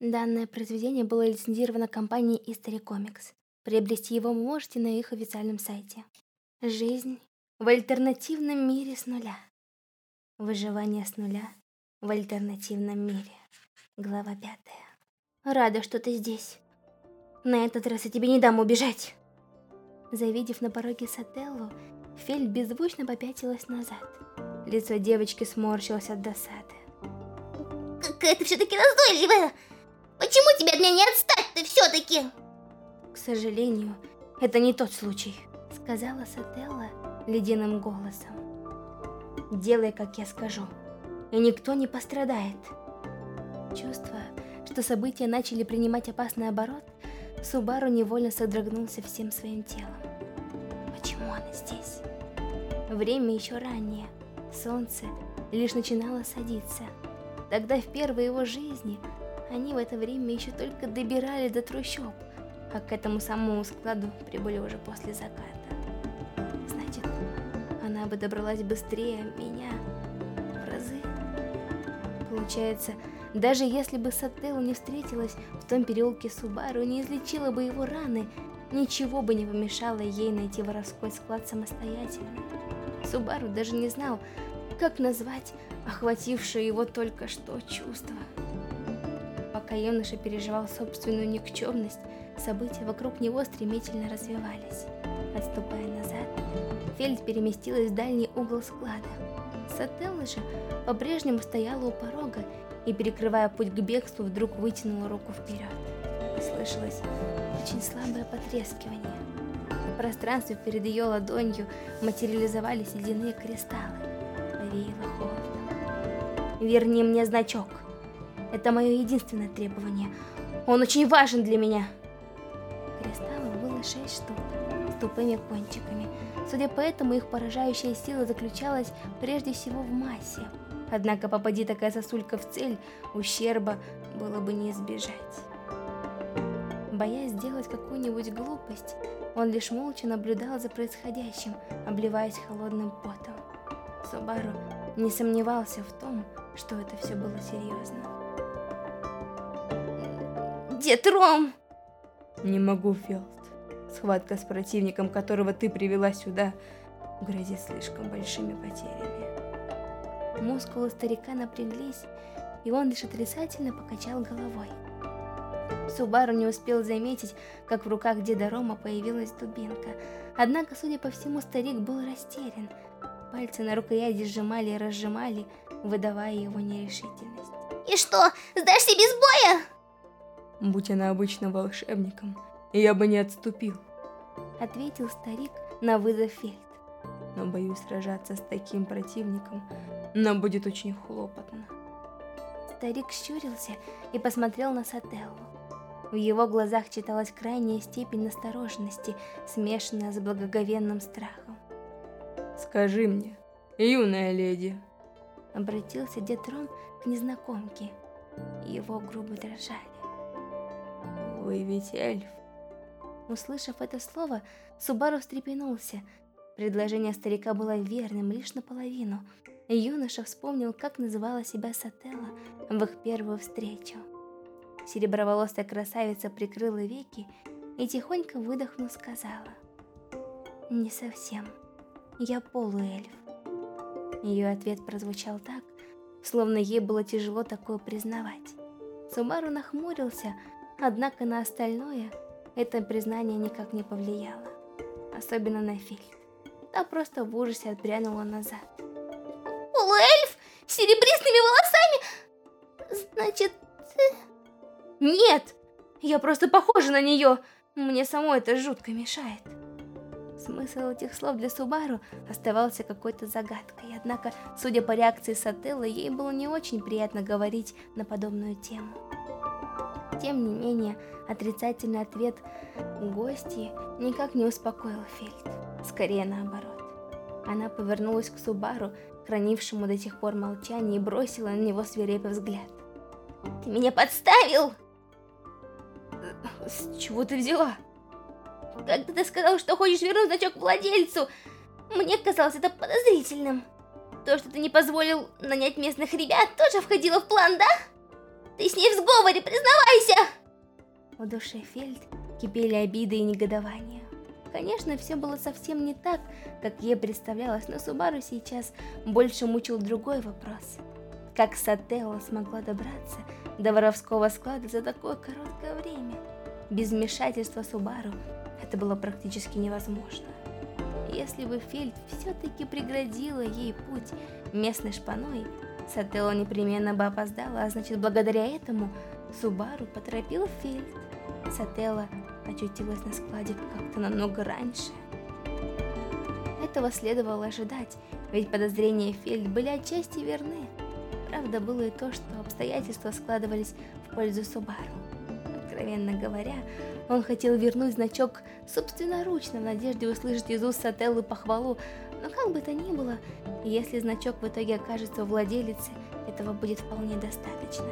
Данное произведение было лицензировано компанией History Comics. Приобрести его вы можете на их официальном сайте. Жизнь в альтернативном мире с нуля. Выживание с нуля в альтернативном мире. Глава пятая. Рада, что ты здесь. На этот раз я тебе не дам убежать. Завидев на пороге Сателлу, Фель беззвучно попятилась назад. Лицо девочки сморщилось от досады. Какая ты все-таки назойливая! Почему тебе от меня не отстать-то все-таки? К сожалению, это не тот случай, сказала Сателла ледяным голосом. Делай, как я скажу, и никто не пострадает. Чувствуя, что события начали принимать опасный оборот, Субару невольно содрогнулся всем своим телом. Почему она здесь? Время еще раннее, солнце лишь начинало садиться. Тогда в первой его жизни они в это время еще только добирали до трущоб, а к этому самому складу прибыли уже после заката. Значит, она бы добралась быстрее меня в разы. Получается, даже если бы Сателла не встретилась в том переулке Субару не излечила бы его раны, ничего бы не помешало ей найти воровской склад самостоятельно. Субару даже не знал, как назвать охватившее его только что чувство. Пока юноша переживал собственную никчемность, события вокруг него стремительно развивались. Отступая назад, Фельд переместилась в дальний угол склада. Сателла же по-прежнему стояла у порога и, перекрывая путь к бегству, вдруг вытянула руку вперед. Послышалось очень слабое потрескивание. В пространстве перед ее ладонью материализовались ледяные кристаллы. Повеяло холодом. «Верни мне значок. Это мое единственное требование. Он очень важен для меня!» Кристаллов было шесть штук с тупыми кончиками. Судя по этому, их поражающая сила заключалась прежде всего в массе. Однако попади такая сосулька в цель, ущерба было бы не избежать. Боясь сделать какую-нибудь глупость, он лишь молча наблюдал за происходящим, обливаясь холодным потом. Субару не сомневался в том, что это все было серьезно. Дед Ром! Не могу, Фелд. Схватка с противником, которого ты привела сюда, грозит слишком большими потерями. Мускулы старика напряглись, и он лишь отрицательно покачал головой. Субару не успел заметить, как в руках деда Рома появилась дубинка. Однако, судя по всему, старик был растерян. Пальцы на рукояти сжимали и разжимали, выдавая его нерешительность. И что, сдашься без боя? Будь она обычным волшебником, я бы не отступил. Ответил старик на вызов Фельд. Но боюсь сражаться с таким противником, нам будет очень хлопотно. Старик щурился и посмотрел на Сателлу. В его глазах читалась крайняя степень настороженности, смешанная с благоговенным страхом. «Скажи мне, юная леди...» Обратился дед Ром к незнакомке. Его губы дрожали. «Вы ведь эльф?» Услышав это слово, Субару встрепенулся. Предложение старика было верным лишь наполовину. Юноша вспомнил, как называла себя Сателла в их первую встречу. Сереброволосая красавица прикрыла веки и тихонько выдохнув сказала. «Не совсем. Я полуэльф». Ее ответ прозвучал так, словно ей было тяжело такое признавать. Сумару нахмурился, однако на остальное это признание никак не повлияло. Особенно на Фильд. Та просто в ужасе отпрянула назад. Полуэльф с серебристыми волосами? Значит, ты... Нет! Я просто похожа на нее! Мне самой это жутко мешает. Смысл этих слов для Субару оставался какой-то загадкой, однако, судя по реакции Сателлы, ей было не очень приятно говорить на подобную тему. Тем не менее, отрицательный ответ гости никак не успокоил Фельд. Скорее наоборот. Она повернулась к Субару, хранившему до сих пор молчание, и бросила на него свирепый взгляд. «Ты меня подставил!» «С чего ты взяла?» Когда ты сказал, что хочешь вернуть значок владельцу, мне казалось это подозрительным. То, что ты не позволил нанять местных ребят, тоже входило в план, да? Ты с ней в сговоре, признавайся! В душе Фельд кипели обиды и негодование. Конечно, все было совсем не так, как ей представлялось, но Субару сейчас больше мучил другой вопрос. Как Сателла смогла добраться до воровского склада за такое короткое время? Без вмешательства Субару это было практически невозможно. Если бы Фельд все-таки преградила ей путь местной шпаной, Сателла непременно бы опоздала, а значит благодаря этому Субару поторопил Фельд. Сателла очутилась на складе как-то намного раньше. Этого следовало ожидать, ведь подозрения Фельд были отчасти верны. Правда было и то, что обстоятельства складывались в пользу Субару. Откровенно говоря, он хотел вернуть значок собственноручно в надежде услышать из уст Сателлы похвалу, но как бы то ни было, если значок в итоге окажется у владелицы, этого будет вполне достаточно.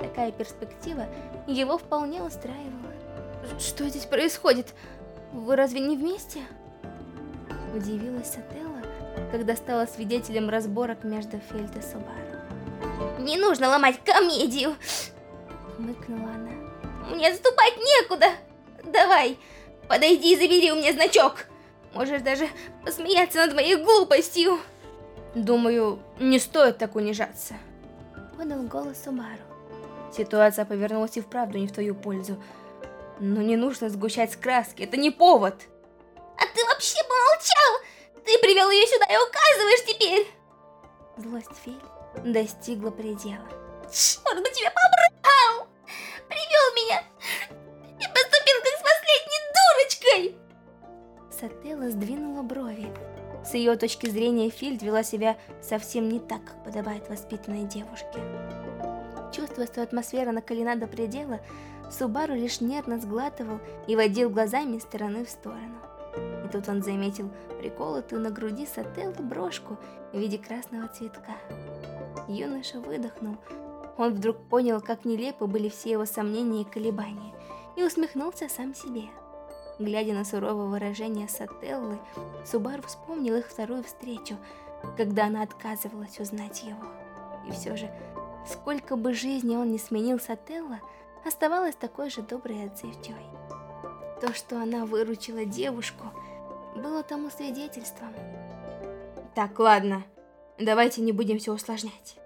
Такая перспектива его вполне устраивала. Что здесь происходит? Вы разве не вместе? Удивилась Сателла, когда стала свидетелем разборок между Фельд и Субару. Не нужно ломать комедию! Хмыкнула она. Мне отступать некуда! Давай, подойди и забери у меня значок! Можешь даже посмеяться над моей глупостью! Думаю, не стоит так унижаться. Подал голос Субару. Ситуация повернулась и вправду не в твою пользу. Но не нужно сгущать краски, это не повод. А ты вообще помолчал! Ты привел ее сюда и указываешь теперь! Злость Фель достигла предела. Черт бы тебя побрал! Привел меня и поступил как с последней дурочкой! Сателла сдвинула брови. С ее точки зрения Фильд вела себя совсем не так, как подобает воспитанной девушке. Чувствуя, что атмосфера накалена до предела, Субару лишь нервно сглатывал и водил глазами из стороны в сторону. И тут он заметил приколотую на груди Сателлы брошку в виде красного цветка. Юноша выдохнул. Он вдруг понял, как нелепы были все его сомнения и колебания, и усмехнулся сам себе. Глядя на суровое выражение Сателлы, Субару вспомнил их вторую встречу, когда она отказывалась узнать его. И все же, сколько бы жизни он не сменил Сателла, оставалась такой же доброй и отзывчивой. То, что она выручила девушку, было тому свидетельством. Так, ладно, давайте не будем все усложнять,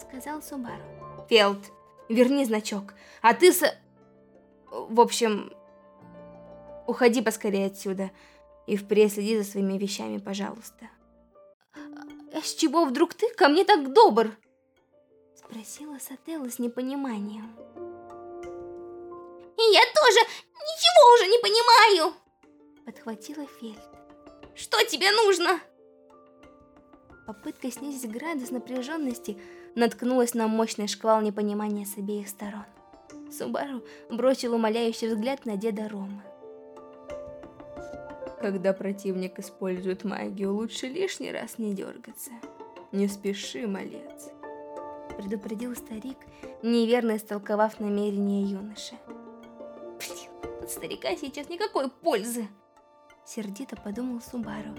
сказал Субару. Фелд, верни значок, а ты с... В общем, уходи поскорее отсюда и впредь следи за своими вещами, пожалуйста. А с чего вдруг ты ко мне так добр? Спросила Сателла с непониманием. И я тоже ничего уже не понимаю! Подхватила Фельд. Что тебе нужно? Попытка снизить градус напряженности наткнулась на мощный шквал непонимания с обеих сторон. Субару бросил умоляющий взгляд на деда Рома. Когда противник использует магию, лучше лишний раз не дергаться. Не спеши, малец. Предупредил старик, неверно истолковав намерение юноши. Блин, от старика сейчас никакой пользы. Сердито подумал Субару.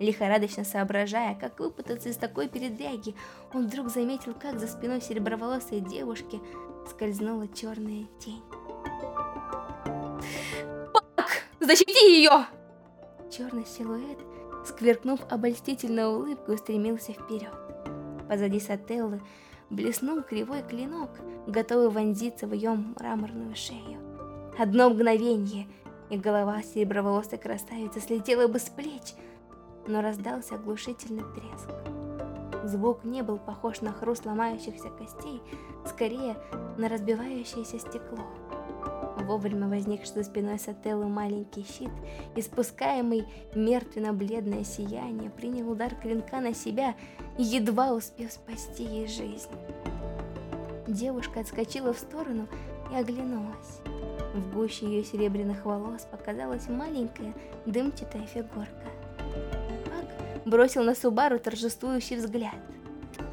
Лихорадочно соображая, как выпутаться из такой передряги, он вдруг заметил, как за спиной сереброволосой девушки скользнула черная тень. Пак, защити ее! Черный силуэт, скверкнув обольстительную улыбку, устремился вперед. Позади Сателлы блеснул кривой клинок, готовый вонзиться в ее мраморную шею. Одно мгновение, и голова сереброволосой красавицы слетела бы с плеч, но раздался оглушительный треск. Звук не был похож на хруст ломающихся костей, скорее на разбивающееся стекло. Вовремя возникший за спиной Сателлы маленький щит, испускаемый мертвенно-бледное сияние, принял удар клинка на себя, едва успев спасти ей жизнь. Девушка отскочила в сторону и оглянулась. В гуще ее серебряных волос показалась маленькая дымчатая фигурка. Пак бросил на Субару торжествующий взгляд.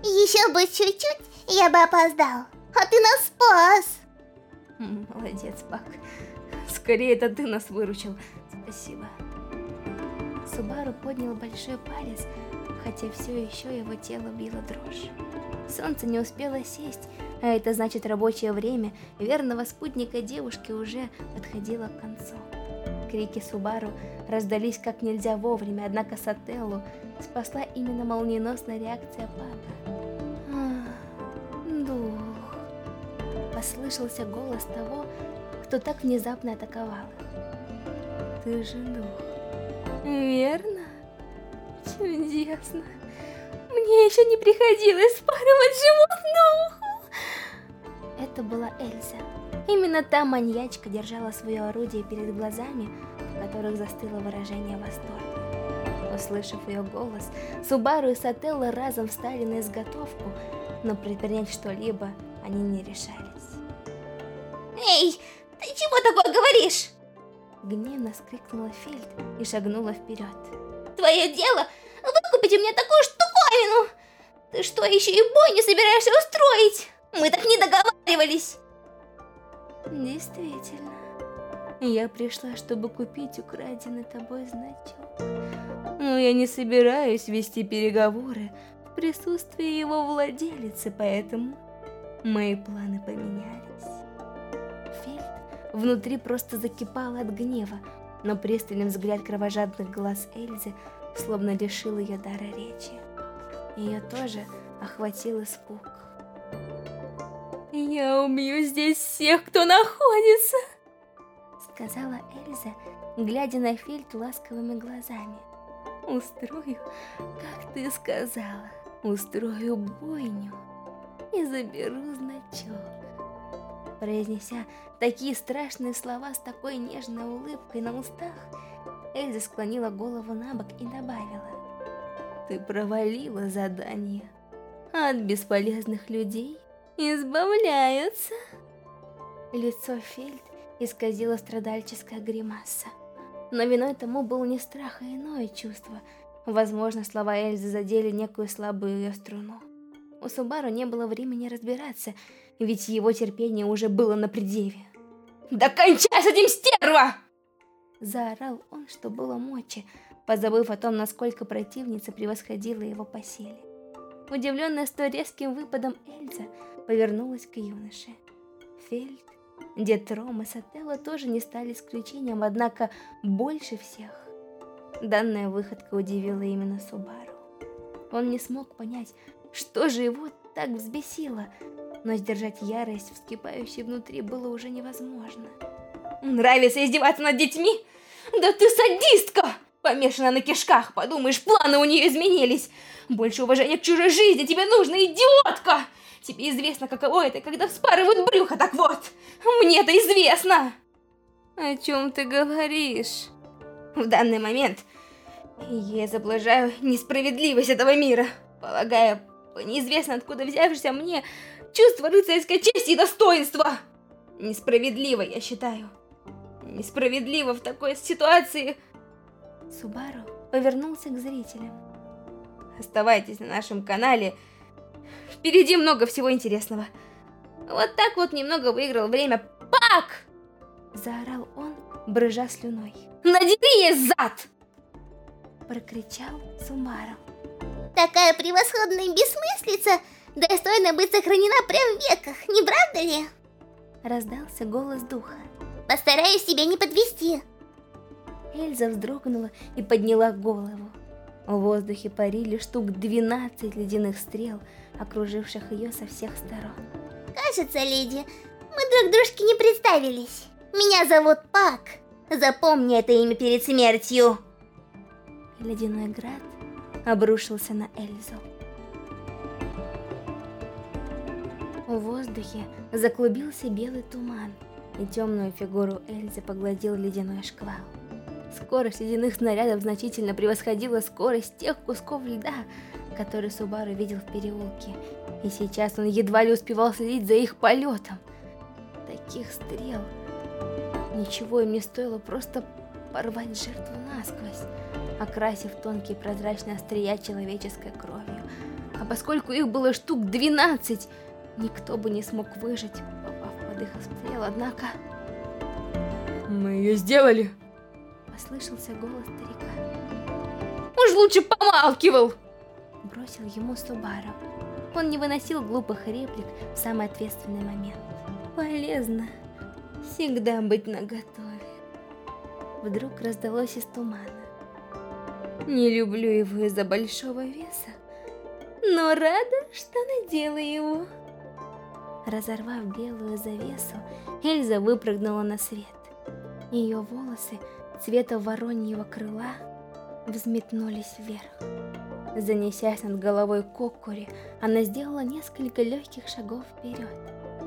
Еще бы чуть-чуть, я бы опоздал, а ты нас спас! Молодец, Пак. Скорее это ты нас выручил. Спасибо. Субару поднял большой палец, хотя все еще его тело било дрожь. Солнце не успело сесть, а это значит рабочее время верного спутника девушки уже подходило к концу. Крики Субару раздались как нельзя вовремя, однако Сателлу спасла именно молниеносная реакция Пага. Дух. Послышался голос того, кто так внезапно атаковал. Ты же дух. Верно? Чудесно. Мне еще не приходилось спарывать живот духу. Это была Эльза. Именно та маньячка держала свое орудие перед глазами, в которых застыло выражение восторга. Услышав ее голос, Субару и Сателла разом встали на изготовку, но предпринять что-либо они не решались. Эй, ты чего такое говоришь? Гневно скрикнула Фильд и шагнула вперед. Твое дело выкупить у меня такую штуковину! Ты что, еще и бой не собираешься устроить? Мы так не договаривались! Действительно. Я пришла, чтобы купить украденный тобой значок. Но я не собираюсь вести переговоры в присутствии его владелицы, поэтому мои планы поменялись. Внутри просто закипал от гнева, но пристальный взгляд кровожадных глаз Эльзы словно лишил ее дара речи. Ее тоже охватил испуг. «Я убью здесь всех, кто находится!» Сказала Эльза, глядя на Фильд ласковыми глазами. «Устрою, как ты сказала, устрою бойню и заберу значок». Произнеся такие страшные слова с такой нежной улыбкой на устах, Эльза склонила голову на бок и добавила. «Ты провалила задание. От бесполезных людей избавляются. Лицо Фельд исказило страдальческая гримаса. Но виной тому был не страх, а иное чувство. Возможно, слова Эльзы задели некую слабую ее струну. У Субару не было времени разбираться, ведь его терпение уже было на пределе. «Да кончай с этим, стерва!» Заорал он, что было мочи, позабыв о том, насколько противница превосходила его по силе. Удивленная столь резким выпадом Эльза повернулась к юноше. Фельд, дед Ром и Сателла тоже не стали исключением, однако больше всех данная выходка удивила именно Субару. Он не смог понять, что же его так взбесило, но сдержать ярость, вскипающей внутри, было уже невозможно. «Нравится издеваться над детьми? Да ты садистка!» Помешана на кишках, подумаешь, планы у нее изменились. Больше уважения к чужой жизни тебе нужно, идиотка! Тебе известно, каково это, когда вспарывают брюхо, так вот! мне это известно! О чем ты говоришь? В данный момент я изображаю несправедливость этого мира. Полагаю, по неизвестно откуда взявшись мне чувство рыцарской чести и достоинства. Несправедливо, я считаю. Несправедливо в такой ситуации... Субару повернулся к зрителям. Оставайтесь на нашем канале. Впереди много всего интересного. Вот так вот немного выиграл время. Пак! Заорал он, брыжа слюной. Надери ей зад! Прокричал Сумару. Такая превосходная бессмыслица достойна быть сохранена прямо в веках, не правда ли? Раздался голос духа. Постараюсь тебя не подвести. Эльза вздрогнула и подняла голову. В воздухе парили штук 12 ледяных стрел, окруживших ее со всех сторон. Кажется, леди, мы друг дружке не представились. Меня зовут Пак. Запомни это имя перед смертью. Ледяной град обрушился на Эльзу. В воздухе заклубился белый туман, и темную фигуру Эльзы поглотил ледяной шквал. Скорость ледяных снарядов значительно превосходила скорость тех кусков льда, которые Субару видел в переулке, и сейчас он едва ли успевал следить за их полетом. Таких стрел ничего им не стоило просто порвать жертву насквозь, окрасив тонкие прозрачные острия человеческой кровью. А поскольку их было штук 12, никто бы не смог выжить, попав под их обстрел, однако... Мы ее сделали! Послышался голос старика. Уж лучше помалкивал! Бросил ему Субару. Он не выносил глупых реплик в самый ответственный момент. Полезно всегда быть наготове. Вдруг раздалось из тумана. Не люблю его из-за большого веса, но рада, что надела его. Разорвав белую завесу, Эльза выпрыгнула на свет. Ее волосы цвета вороньего крыла взметнулись вверх. Занесясь над головой Кокури, она сделала несколько легких шагов вперед.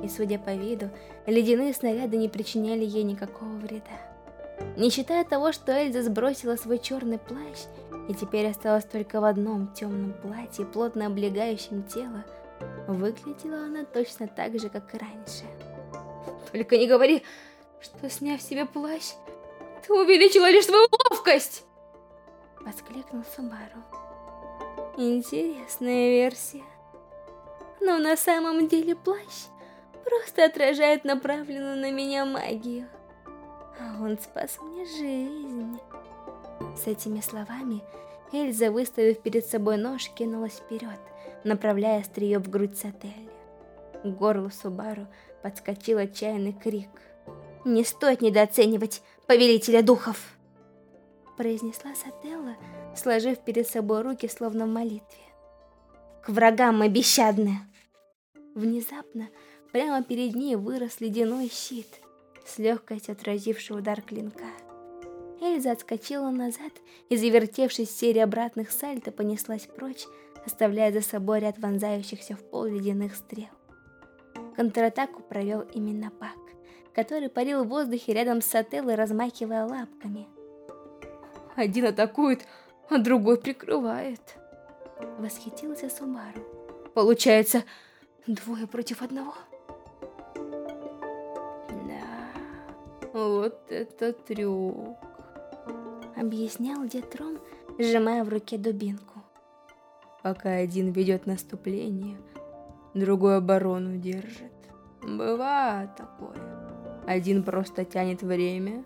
И, судя по виду, ледяные снаряды не причиняли ей никакого вреда. Не считая того, что Эльза сбросила свой черный плащ, и теперь осталась только в одном темном платье, плотно облегающем тело, выглядела она точно так же, как и раньше. Только не говори, что, сняв себе плащ, ты увеличила лишь свою ловкость! Воскликнул Субару. Интересная версия. Но на самом деле плащ просто отражает направленную на меня магию. А он спас мне жизнь. С этими словами Эльза, выставив перед собой нож, кинулась вперед, направляя острие в грудь Сателли. К горлу Субару подскочил отчаянный крик. «Не стоит недооценивать повелителя духов!» Произнесла Сателла, сложив перед собой руки, словно в молитве. «К врагам мы бесщадны!» Внезапно прямо перед ней вырос ледяной щит, с легкостью отразивший удар клинка. Эльза отскочила назад и, завертевшись в серии обратных сальто, понеслась прочь, оставляя за собой ряд вонзающихся в пол ледяных стрел. Контратаку провел именно Пак, который парил в воздухе рядом с Сателлой, размахивая лапками. «Один атакует, а другой прикрывает», — восхитился Сумару. «Получается, двое против одного?» Вот это трюк. Объяснял дед Ром, сжимая в руке дубинку. Пока один ведет наступление, другой оборону держит. Бывает такое. Один просто тянет время,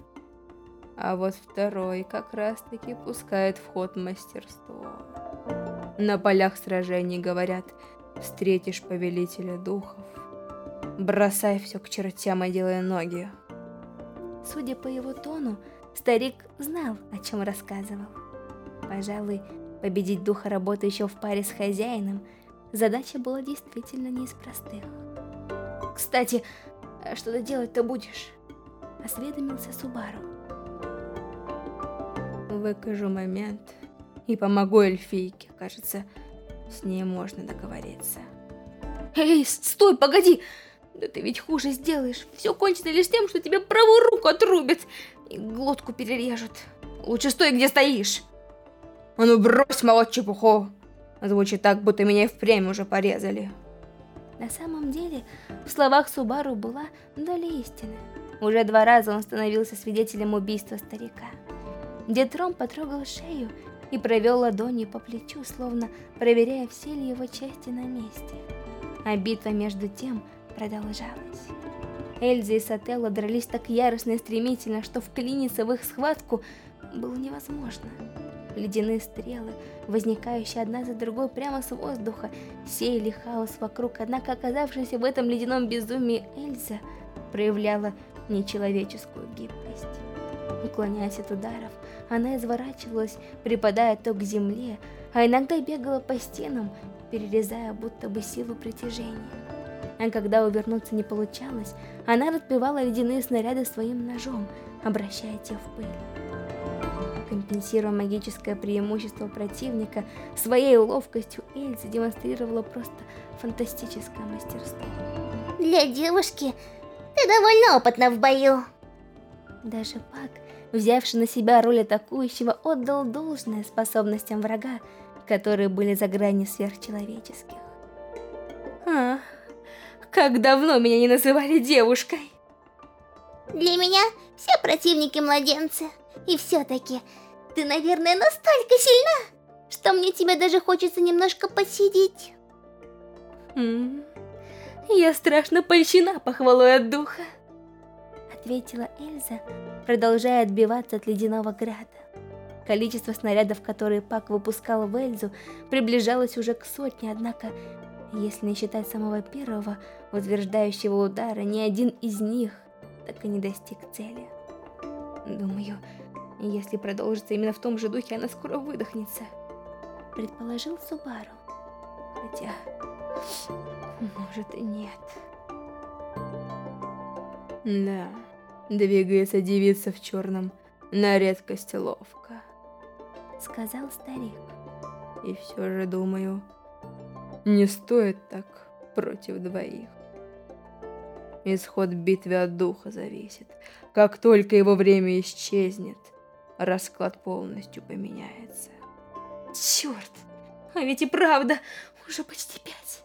а вот второй как раз-таки пускает в ход мастерство. На полях сражений говорят, встретишь повелителя духов, бросай все к чертям и делай ноги. Судя по его тону, старик знал, о чем рассказывал. Пожалуй, победить духа, работающего в паре с хозяином, задача была действительно не из простых. «Кстати, а что ты делать-то будешь?» — осведомился Субару. «Выкажу момент и помогу эльфийке, кажется, с ней можно договориться». «Эй, стой, погоди! Да ты ведь хуже сделаешь. Все кончится лишь тем, что тебе правую руку отрубят и глотку перережут. Лучше стой, где стоишь. А ну брось молоть чепуху. Звучит так, будто меня и впрямь уже порезали. На самом деле, в словах Субару была доля истины. Уже два раза он становился свидетелем убийства старика. Дед Ром потрогал шею и провел ладонью по плечу, словно проверяя, все ли его части на месте. А битва между тем продолжалась. Эльза и Сателла дрались так яростно и стремительно, что вклиниться в их схватку было невозможно. Ледяные стрелы, возникающие одна за другой прямо с воздуха, сеяли хаос вокруг, однако оказавшаяся в этом ледяном безумии Эльза проявляла нечеловеческую гибкость. Уклоняясь от ударов, она изворачивалась, припадая то к земле, а иногда бегала по стенам, перерезая будто бы силу притяжения а когда увернуться не получалось, она разбивала ледяные снаряды своим ножом, обращая те в пыль. Компенсируя магическое преимущество противника, своей ловкостью Эльза демонстрировала просто фантастическое мастерство. Для девушки ты довольно опытна в бою. Даже Пак, взявший на себя роль атакующего, отдал должное способностям врага, которые были за гранью сверхчеловеческих. Ах, как давно меня не называли девушкой. Для меня все противники младенцы. И все-таки ты, наверное, настолько сильна, что мне тебя даже хочется немножко посидеть. М я страшно польщена похвалой от духа. Ответила Эльза, продолжая отбиваться от ледяного града. Количество снарядов, которые Пак выпускал в Эльзу, приближалось уже к сотне, однако Если не считать самого первого, утверждающего удара, ни один из них так и не достиг цели. Думаю, если продолжится именно в том же духе, она скоро выдохнется. Предположил Субару. Хотя, может и нет. Да, двигается девица в черном на редкость ловко. Сказал старик. И все же думаю, не стоит так против двоих. Исход битвы от духа зависит. Как только его время исчезнет, расклад полностью поменяется. Черт, а ведь и правда, уже почти пять.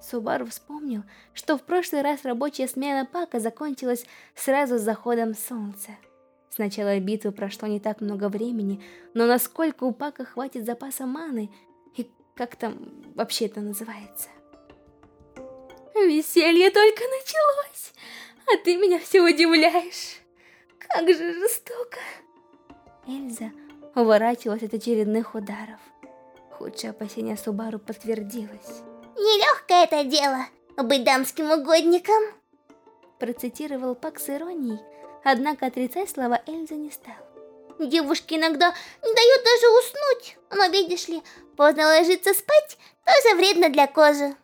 Субару вспомнил, что в прошлый раз рабочая смена Пака закончилась сразу с заходом солнца. С начала битвы прошло не так много времени, но насколько у Пака хватит запаса маны, и как там вообще это называется? Веселье только началось, а ты меня все удивляешь. Как же жестоко. Эльза уворачивалась от очередных ударов. Худшее опасение Субару подтвердилось. Нелегкое это дело, быть дамским угодником. Процитировал Пак с иронией, однако отрицать слова Эльза не стал. Девушки иногда не дают даже уснуть, но видишь ли, поздно ложиться спать тоже вредно для кожи.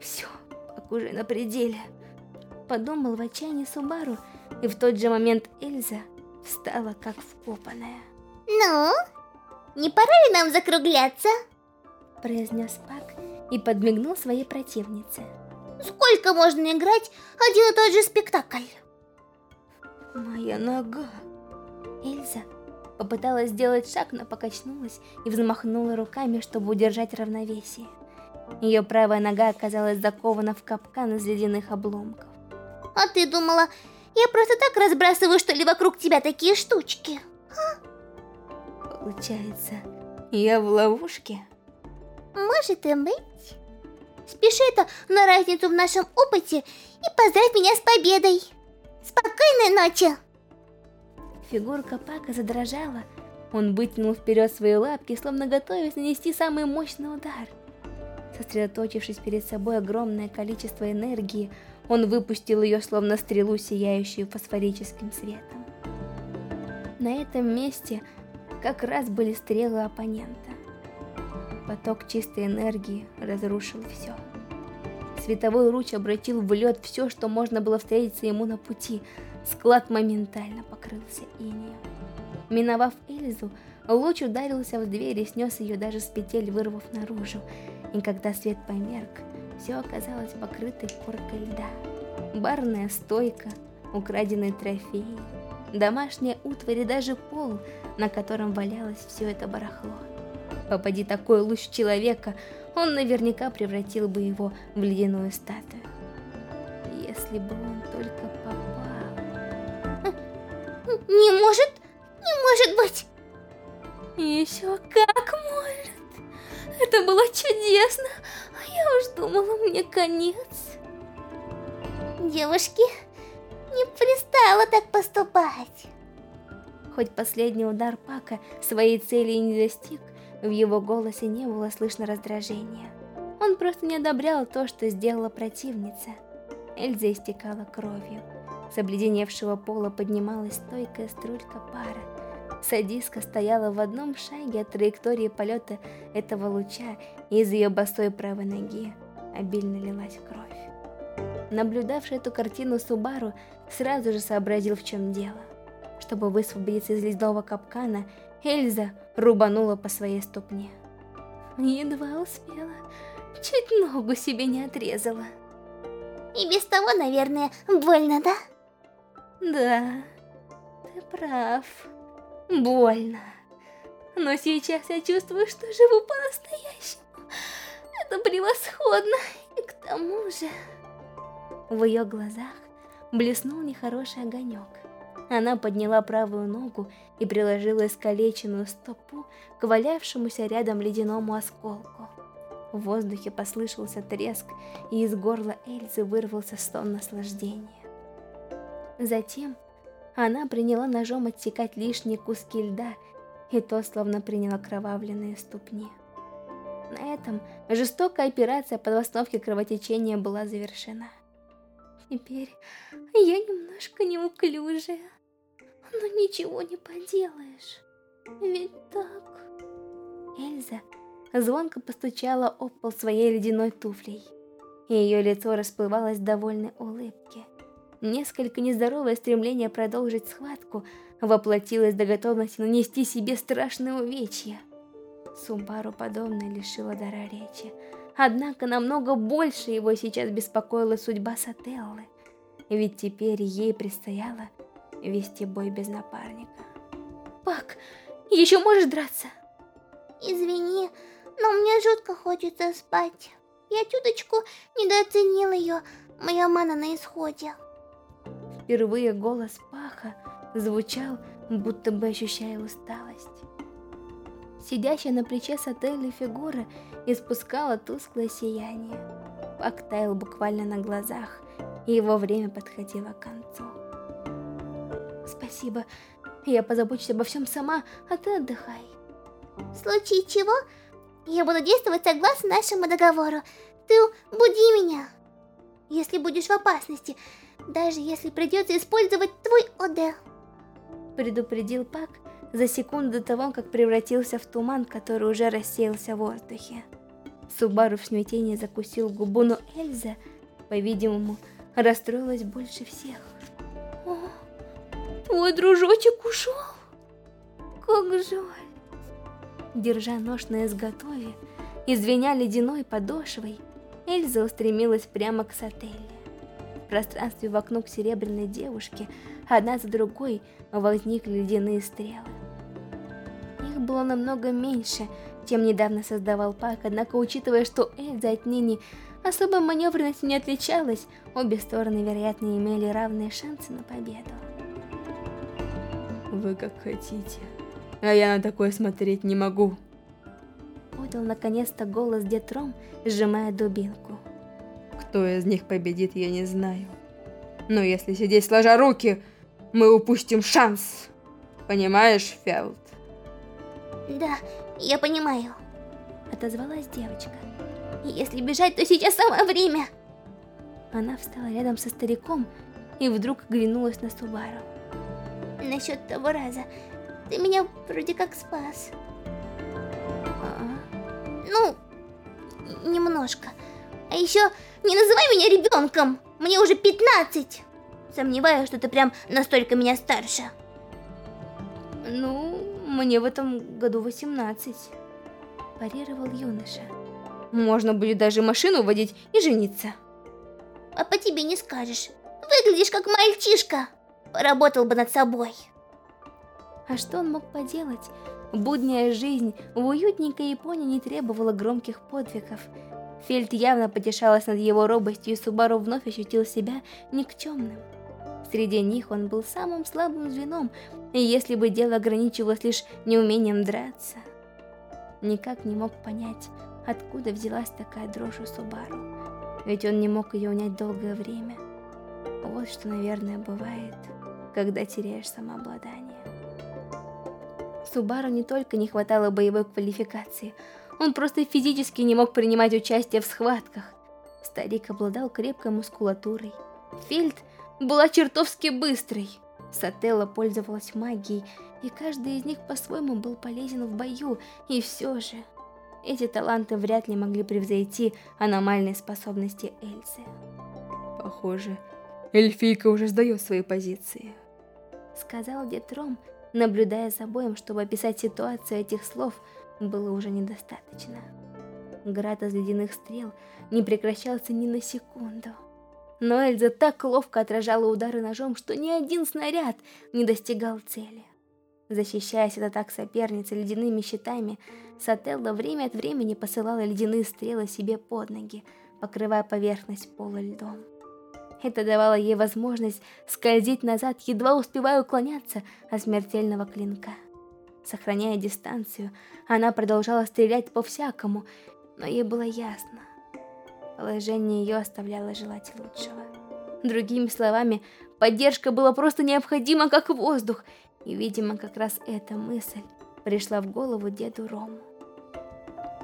Все, как уже на пределе. Подумал в отчаянии Субару, и в тот же момент Эльза встала как вкопанная. Ну, не пора ли нам закругляться? Произнес Пак и подмигнул своей противнице. Сколько можно играть один и тот же спектакль? Моя нога. Эльза попыталась сделать шаг, но покачнулась и взмахнула руками, чтобы удержать равновесие. Ее правая нога оказалась закована в капкан из ледяных обломков. А ты думала, я просто так разбрасываю, что ли, вокруг тебя такие штучки? А? Получается, я в ловушке? Может и быть. Спеши-то на разницу в нашем опыте и поздравь меня с победой. Спокойной ночи! Фигурка Пака задрожала. Он вытянул вперед свои лапки, словно готовясь нанести самый мощный удар. Сосредоточившись перед собой огромное количество энергии, он выпустил ее словно стрелу, сияющую фосфорическим светом. На этом месте как раз были стрелы оппонента. Поток чистой энергии разрушил все. Световой луч обратил в лед все, что можно было встретиться ему на пути. Склад моментально покрылся инеем. Миновав Эльзу, луч ударился в дверь и снес ее даже с петель, вырвав наружу и когда свет померк, все оказалось покрытой коркой льда. Барная стойка, украденные трофеи, домашняя утварь и даже пол, на котором валялось все это барахло. Попади такой луч человека, он наверняка превратил бы его в ледяную статую. Если бы он только попал... Не может, не может быть! Еще как может! Это было чудесно, я уж думала, мне конец. Девушки, не пристало так поступать. Хоть последний удар Пака своей цели и не достиг, в его голосе не было слышно раздражения. Он просто не одобрял то, что сделала противница. Эльза истекала кровью. С обледеневшего пола поднималась стойкая струйка пара. Садиска стояла в одном шаге от траектории полета этого луча, и из ее босой правой ноги обильно лилась кровь. Наблюдавший эту картину Субару сразу же сообразил, в чем дело. Чтобы высвободиться из ледяного капкана, Эльза рубанула по своей ступне. Едва успела, чуть ногу себе не отрезала. И без того, наверное, больно, да? Да, ты прав. Больно. Но сейчас я чувствую, что живу по-настоящему. Это превосходно. И к тому же... В ее глазах блеснул нехороший огонек. Она подняла правую ногу и приложила искалеченную стопу к валявшемуся рядом ледяному осколку. В воздухе послышался треск, и из горла Эльзы вырвался стон наслаждения. Затем она приняла ножом отсекать лишние куски льда, и то словно приняла кровавленные ступни. На этом жестокая операция по восстановке кровотечения была завершена. Теперь я немножко неуклюжая, но ничего не поделаешь, ведь так... Эльза звонко постучала об пол своей ледяной туфлей, и ее лицо расплывалось в довольной улыбке. Несколько нездоровое стремление продолжить схватку воплотилось до готовности нанести себе страшные увечья. Сумбару подобное лишило дара речи. Однако намного больше его сейчас беспокоила судьба Сателлы. Ведь теперь ей предстояло вести бой без напарника. Пак, еще можешь драться? Извини, но мне жутко хочется спать. Я чуточку недооценил ее. Моя мана на исходе. Впервые голос Паха звучал, будто бы ощущая усталость. Сидящая на плече Сателли фигура испускала тусклое сияние. Пак таял буквально на глазах, и его время подходило к концу. «Спасибо, я позабочусь обо всем сама, а ты отдыхай». В случае чего, я буду действовать согласно нашему договору. Ты буди меня, если будешь в опасности, даже если придется использовать твой ОД. Предупредил Пак за секунду до того, как превратился в туман, который уже рассеялся в воздухе. Субару в смятении закусил губу, но Эльза, по-видимому, расстроилась больше всех. О, твой дружочек ушел? Как жаль. Держа нож на изготове и звеня ледяной подошвой, Эльза устремилась прямо к Сателле. В пространстве вокруг серебряной девушки одна за другой возникли ледяные стрелы. Их было намного меньше, чем недавно создавал Пак, однако учитывая, что Эльза отныне особой маневренностью не отличалась, обе стороны, вероятно, имели равные шансы на победу. Вы как хотите, а я на такое смотреть не могу. Подал наконец-то голос Детром, сжимая дубинку. Кто из них победит, я не знаю. Но если сидеть сложа руки, мы упустим шанс. Понимаешь, Фелд? Да, я понимаю. Отозвалась девочка. Если бежать, то сейчас самое время. Она встала рядом со стариком и вдруг оглянулась на Субару. Насчет того раза, ты меня вроде как спас. А? Ну, немножко. А еще не называй меня ребенком. Мне уже 15. Сомневаюсь, что ты прям настолько меня старше. Ну, мне в этом году 18. Парировал юноша. Можно будет даже машину водить и жениться. А по тебе не скажешь. Выглядишь как мальчишка. Поработал бы над собой. А что он мог поделать? Будняя жизнь в уютненькой Японии не требовала громких подвигов. Фельд явно потешалась над его робостью, и Субару вновь ощутил себя никчемным. Среди них он был самым слабым звеном, и если бы дело ограничивалось лишь неумением драться. Никак не мог понять, откуда взялась такая дрожь у Субару, ведь он не мог ее унять долгое время. Вот что, наверное, бывает, когда теряешь самообладание. Субару не только не хватало боевой квалификации, он просто физически не мог принимать участие в схватках. Старик обладал крепкой мускулатурой. Фельд была чертовски быстрой. Сателла пользовалась магией, и каждый из них по-своему был полезен в бою, и все же... Эти таланты вряд ли могли превзойти аномальные способности Эльзы. Похоже, эльфийка уже сдает свои позиции. Сказал Детром, наблюдая за боем, чтобы описать ситуацию этих слов, было уже недостаточно. Град из ледяных стрел не прекращался ни на секунду. Но Эльза так ловко отражала удары ножом, что ни один снаряд не достигал цели. Защищаясь от атак соперницы ледяными щитами, Сателла время от времени посылала ледяные стрелы себе под ноги, покрывая поверхность пола льдом. Это давало ей возможность скользить назад, едва успевая уклоняться от смертельного клинка. Сохраняя дистанцию, она продолжала стрелять по-всякому, но ей было ясно. Положение ее оставляло желать лучшего. Другими словами, поддержка была просто необходима, как воздух, и, видимо, как раз эта мысль пришла в голову деду Рому.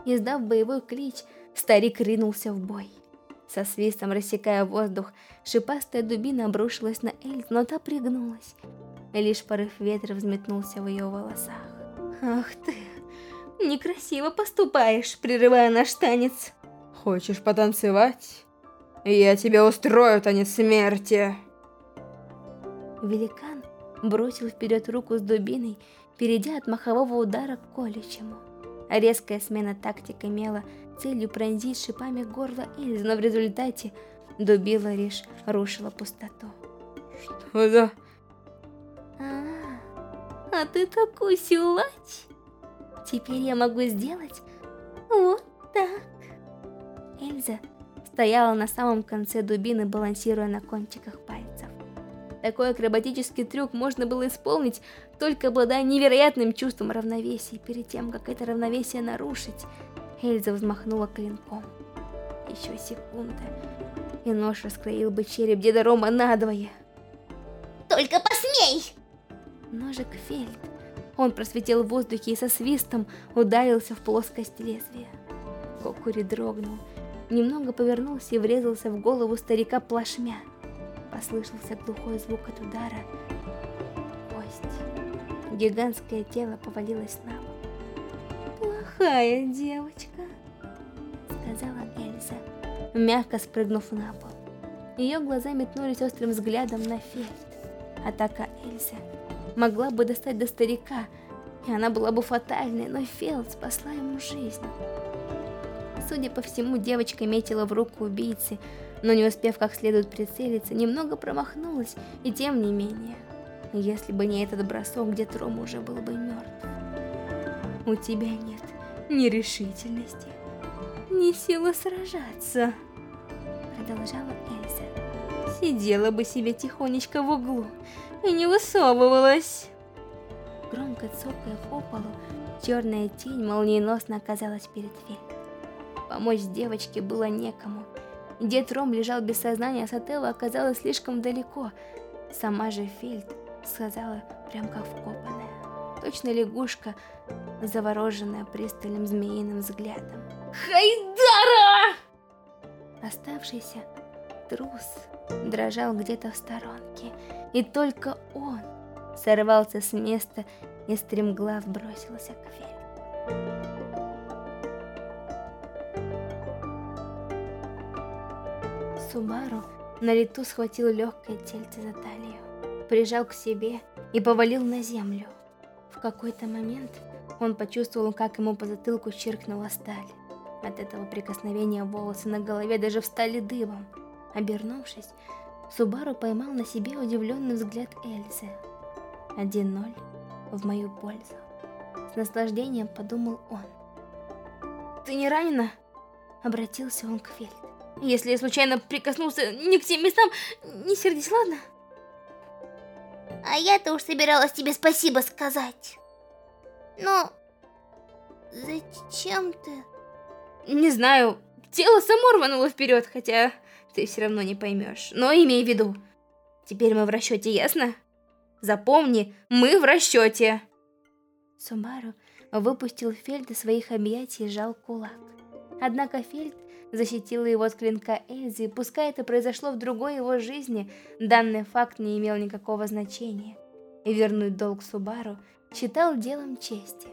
Издав боевой клич, старик ринулся в бой. Со свистом рассекая воздух, шипастая дубина обрушилась на Эльзу, но та пригнулась. Лишь порыв ветра взметнулся в ее волосах. «Ах ты, некрасиво поступаешь, прерывая наш танец!» «Хочешь потанцевать? Я тебе устрою танец смерти!» Великан бросил вперед руку с дубиной, перейдя от махового удара к колющему. Резкая смена тактик имела целью пронзить шипами горло Эльзы, но в результате дубила лишь рушила пустоту. Что за... А, ты такой силач? Теперь я могу сделать вот так. Эльза стояла на самом конце дубины, балансируя на кончиках пальцев. Такой акробатический трюк можно было исполнить, только обладая невероятным чувством равновесия. Перед тем, как это равновесие нарушить, Эльза взмахнула клинком. Еще секунда, и нож раскроил бы череп деда Рома надвое. Только посмей! Ножик Фельд. Он просветил в воздухе и со свистом ударился в плоскость лезвия. Кокури дрогнул, немного повернулся и врезался в голову старика плашмя. Послышался глухой звук от удара. Кость. Гигантское тело повалилось на пол. «Плохая девочка», — сказала Эльза, мягко спрыгнув на пол. Ее глаза метнулись острым взглядом на Фельд. Атака Эльзы могла бы достать до старика, и она была бы фатальной, но Фелд спасла ему жизнь. Судя по всему, девочка метила в руку убийцы, но не успев как следует прицелиться, немного промахнулась, и тем не менее. Если бы не этот бросок, дед Рома уже был бы мертв. У тебя нет ни решительности, ни силы сражаться, продолжала Эльза. Сидела бы себе тихонечко в углу и не высовывалась. Громко цокая по полу, черная тень молниеносно оказалась перед Фель. Помочь девочке было некому. Дед Ром лежал без сознания, а Сателла оказалась слишком далеко. Сама же Фельд сказала прям как вкопанная. Точно лягушка, завороженная пристальным змеиным взглядом. Хайдара! Оставшийся трус дрожал где-то в сторонке, и только он сорвался с места и стремглав бросился к Фельд. Субару на лету схватил легкое тельце за талию, прижал к себе и повалил на землю. В какой-то момент он почувствовал, как ему по затылку чиркнула сталь. От этого прикосновения волосы на голове даже встали дыбом. Обернувшись, Субару поймал на себе удивленный взгляд Эльзы. 1-0 в мою пользу. С наслаждением подумал он. «Ты не ранена?» Обратился он к Фельд. Если я случайно прикоснулся не к тем местам, не сердись, ладно? А я-то уж собиралась тебе спасибо сказать. Но... Зачем ты? Не знаю, тело само рвануло вперед, хотя ты все равно не поймешь. Но имей в виду, теперь мы в расчете, ясно? Запомни, мы в расчете. Сумару выпустил Фельд из своих объятий и сжал кулак. Однако Фельд защитила его от клинка Эльзы, пускай это произошло в другой его жизни, данный факт не имел никакого значения. И вернуть долг Субару считал делом чести.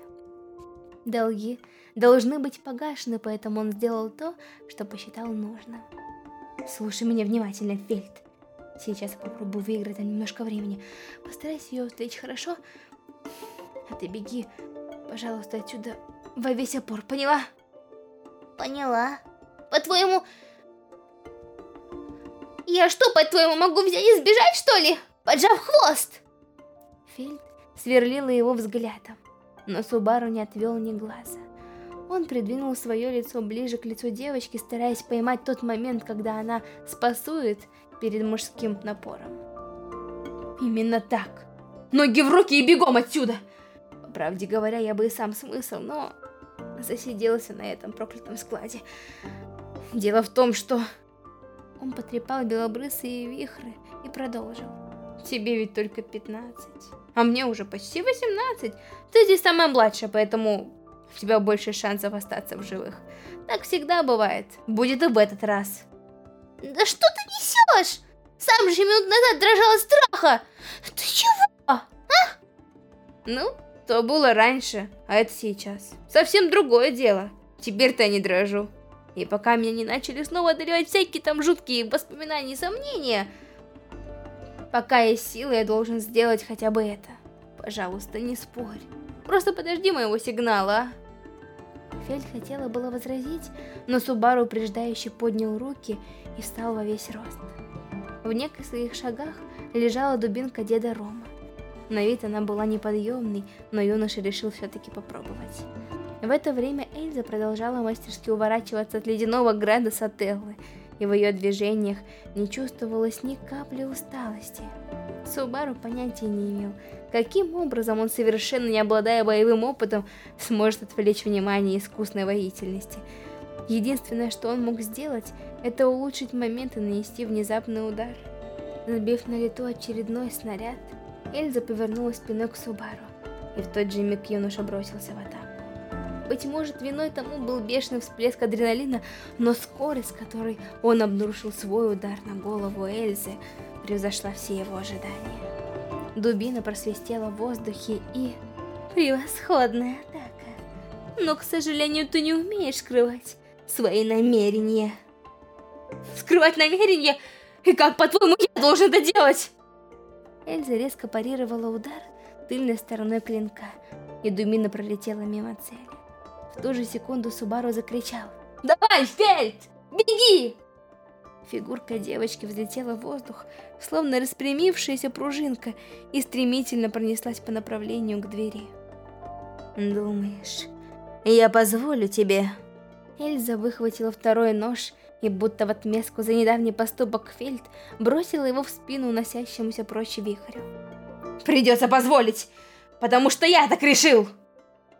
Долги должны быть погашены, поэтому он сделал то, что посчитал нужным. Слушай меня внимательно, Фельд. Сейчас я попробую выиграть немножко времени. Постарайся ее отвлечь, хорошо? А ты беги, пожалуйста, отсюда во весь опор, поняла? Поняла. По-твоему... Я что, по-твоему, могу взять и сбежать, что ли? Поджав хвост? Фельд сверлила его взглядом, но Субару не отвел ни глаза. Он придвинул свое лицо ближе к лицу девочки, стараясь поймать тот момент, когда она спасует перед мужским напором. Именно так. Ноги в руки и бегом отсюда! По правде говоря, я бы и сам смысл, но засиделся на этом проклятом складе. Дело в том, что... Он потрепал белобрысые вихры и продолжил. Тебе ведь только 15, а мне уже почти 18. Ты здесь самая младшая, поэтому у тебя больше шансов остаться в живых. Так всегда бывает. Будет и в этот раз. Да что ты несешь? Сам же минут назад дрожал от страха. Ты чего? А? Ну, то было раньше, а это сейчас. Совсем другое дело. Теперь-то я не дрожу. И пока меня не начали снова одолевать всякие там жуткие воспоминания и сомнения, пока есть силы, я должен сделать хотя бы это. Пожалуйста, не спорь. Просто подожди моего сигнала, а? Фельд хотела было возразить, но Субару упреждающе поднял руки и встал во весь рост. В нескольких шагах лежала дубинка деда Рома. На вид она была неподъемной, но юноша решил все-таки попробовать. В это время Эльза продолжала мастерски уворачиваться от ледяного града Сателлы, и в ее движениях не чувствовалось ни капли усталости. Субару понятия не имел, каким образом он, совершенно не обладая боевым опытом, сможет отвлечь внимание искусной воительности. Единственное, что он мог сделать, это улучшить момент и нанести внезапный удар. Сбив на лету очередной снаряд, Эльза повернулась спиной к Субару, и в тот же миг юноша бросился в атаку. Быть может, виной тому был бешеный всплеск адреналина, но скорость, с которой он обнаружил свой удар на голову Эльзы, превзошла все его ожидания. Дубина просвистела в воздухе и... Превосходная атака. Но, к сожалению, ты не умеешь скрывать свои намерения. Скрывать намерения? И как, по-твоему, я должен это делать? Эльза резко парировала удар тыльной стороной клинка, и Думина пролетела мимо цели. В ту же секунду Субару закричал. «Давай, Фельд! Беги!» Фигурка девочки взлетела в воздух, словно распрямившаяся пружинка, и стремительно пронеслась по направлению к двери. «Думаешь, я позволю тебе?» Эльза выхватила второй нож и, будто в отместку за недавний поступок Фельд, бросила его в спину уносящемуся прочь вихрю. «Придется позволить, потому что я так решил!»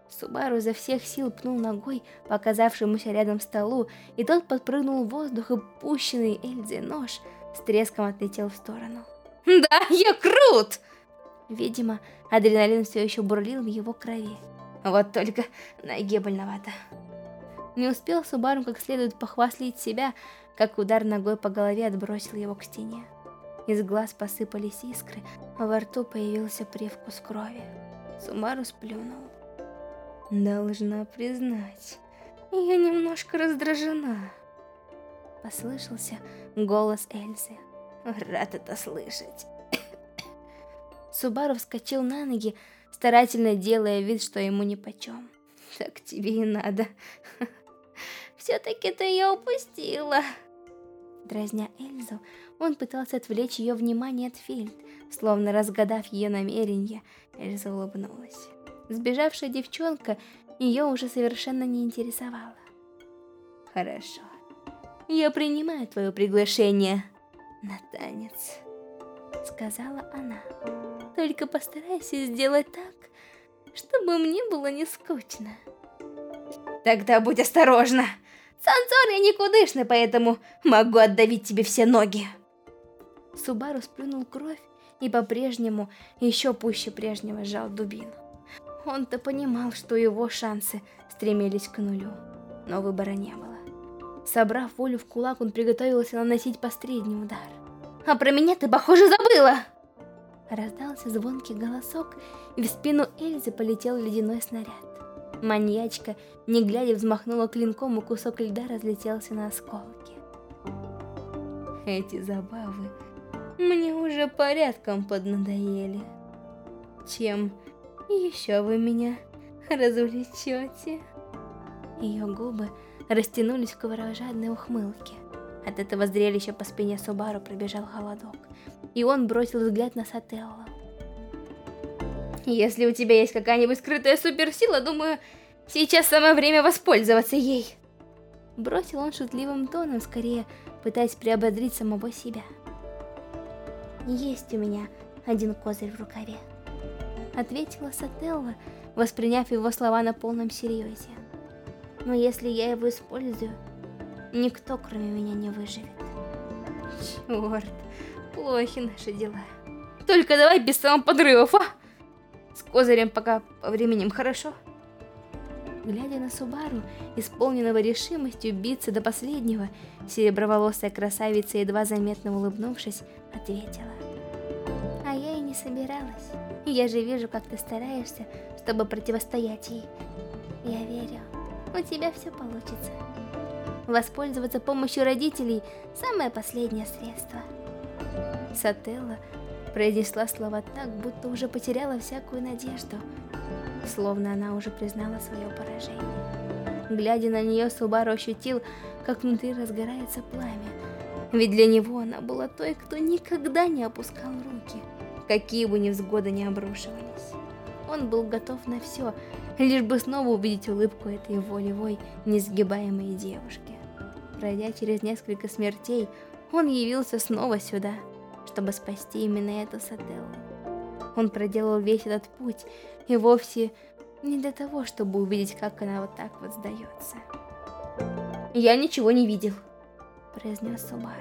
Субару изо всех сил пнул ногой по оказавшемуся рядом столу, и тот подпрыгнул в воздух, и пущенный Эльзе нож с треском отлетел в сторону. «Да, я крут!» Видимо, адреналин все еще бурлил в его крови. Вот только ноге больновато. Не успел Субару как следует похвастать себя, как удар ногой по голове отбросил его к стене. Из глаз посыпались искры, а во рту появился привкус крови. Сумару сплюнул. Должна признать, я немножко раздражена. Послышался голос Эльзы. Рад это слышать. Субару вскочил на ноги, старательно делая вид, что ему нипочем. Так тебе и надо. Все-таки ты ее упустила. Дразня Эльзу, он пытался отвлечь ее внимание от Фильд, словно разгадав ее намерение, Эльза улыбнулась. Сбежавшая девчонка ее уже совершенно не интересовала. Хорошо. Я принимаю твое приглашение на танец, сказала она. Только постарайся сделать так, чтобы мне было не скучно. Тогда будь осторожна. Сансор я никудышный, поэтому могу отдавить тебе все ноги. Субару сплюнул кровь и по-прежнему, еще пуще прежнего, сжал дубину. Он-то понимал, что его шансы стремились к нулю, но выбора не было. Собрав волю в кулак, он приготовился наносить последний удар. «А про меня ты, похоже, забыла!» Раздался звонкий голосок, и в спину Эльзы полетел ледяной снаряд. Маньячка, не глядя, взмахнула клинком, и кусок льда разлетелся на осколки. Эти забавы мне уже порядком поднадоели. Чем еще вы меня развлечете? Ее губы растянулись в кровожадной ухмылке. От этого зрелища по спине Субару пробежал холодок, и он бросил взгляд на Сателло. Если у тебя есть какая-нибудь скрытая суперсила, думаю, сейчас самое время воспользоваться ей. Бросил он шутливым тоном, скорее пытаясь приободрить самого себя. Есть у меня один козырь в рукаве ответила Сателла, восприняв его слова на полном серьезе. Но если я его использую, никто кроме меня не выживет. Черт, плохи наши дела. Только давай без самоподрывов, а? С козырем пока по временем хорошо. Глядя на Субару, исполненного решимостью биться до последнего, сереброволосая красавица, едва заметно улыбнувшись, ответила. А я и не собиралась. Я же вижу, как ты стараешься, чтобы противостоять ей. Я верю, у тебя все получится. Воспользоваться помощью родителей – самое последнее средство. Сателла произнесла слова так, будто уже потеряла всякую надежду, словно она уже признала свое поражение. Глядя на нее, Субару ощутил, как внутри разгорается пламя, ведь для него она была той, кто никогда не опускал руки, какие бы невзгоды ни обрушивались. Он был готов на все, лишь бы снова увидеть улыбку этой волевой, несгибаемой девушки. Пройдя через несколько смертей, он явился снова сюда – чтобы спасти именно эту Сателлу. Он проделал весь этот путь, и вовсе не для того, чтобы увидеть, как она вот так вот сдается. «Я ничего не видел», — произнес Субару.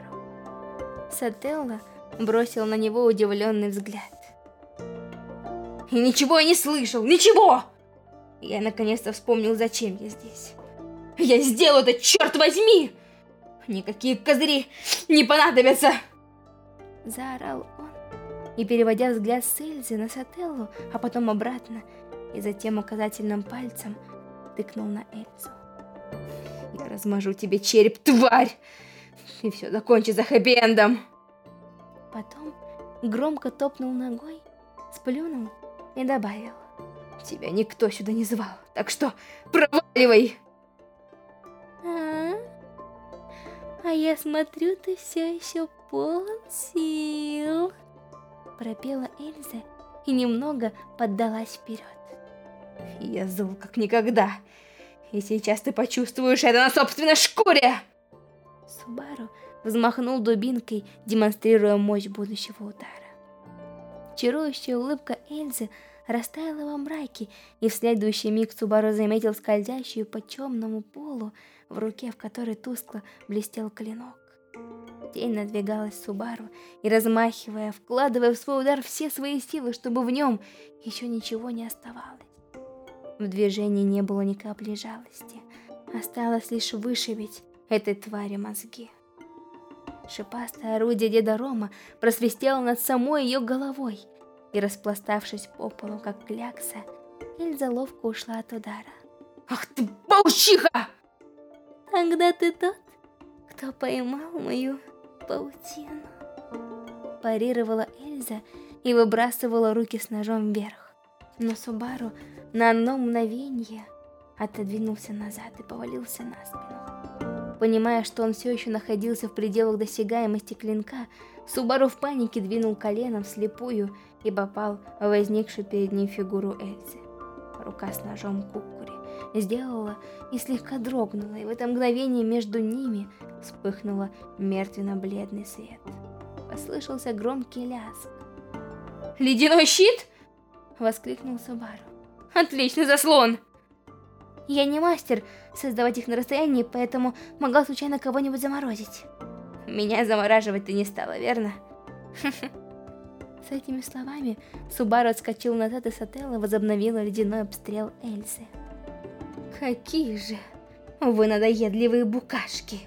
Сателла бросил на него удивленный взгляд. «И ничего я не слышал, ничего!» Я наконец-то вспомнил, зачем я здесь. «Я сделаю это, черт возьми!» Никакие козыри не понадобятся! Заорал он, и переводя взгляд с Эльзы на Сателлу, а потом обратно, и затем указательным пальцем тыкнул на Эльзу. «Я размажу тебе череп, тварь! И все закончится хэппи-эндом!» Громко топнул ногой, сплюнул и добавил. «Тебя никто сюда не звал, так что проваливай!» а, а я смотрю, ты все еще полон сил. Пропела Эльза и немного поддалась вперед. Я зол как никогда. И сейчас ты почувствуешь это на собственной шкуре. Субару взмахнул дубинкой, демонстрируя мощь будущего удара. Чарующая улыбка Эльзы растаяла во мраке, и в следующий миг Субару заметил скользящую по темному полу, в руке в которой тускло блестел клинок. Тень надвигалась Субару, и размахивая, вкладывая в свой удар все свои силы, чтобы в нем еще ничего не оставалось. В движении не было ни капли жалости, осталось лишь вышибить этой твари мозги. Шипастое орудие Деда Рома просвистело над самой ее головой, и, распластавшись по полу, как клякса, Ильза ловко ушла от удара. «Ах ты, паучиха!» «Тогда ты тот, кто поймал мою паутину. Парировала Эльза и выбрасывала руки с ножом вверх. Но Субару на одно мгновение отодвинулся назад и повалился на спину. Понимая, что он все еще находился в пределах досягаемости клинка, Субару в панике двинул коленом вслепую и попал в возникшую перед ним фигуру Эльзы. Рука с ножом кукури сделала и слегка дрогнула, и в это мгновение между ними вспыхнуло мертвенно-бледный свет. Послышался громкий лязг. «Ледяной щит?» — воскликнул Субару. «Отличный заслон!» «Я не мастер создавать их на расстоянии, поэтому могла случайно кого-нибудь заморозить». «Меня замораживать ты не стала, верно?» С этими словами Субару отскочил назад, и Сателла возобновила ледяной обстрел Эльзы. «Какие же вы надоедливые букашки!»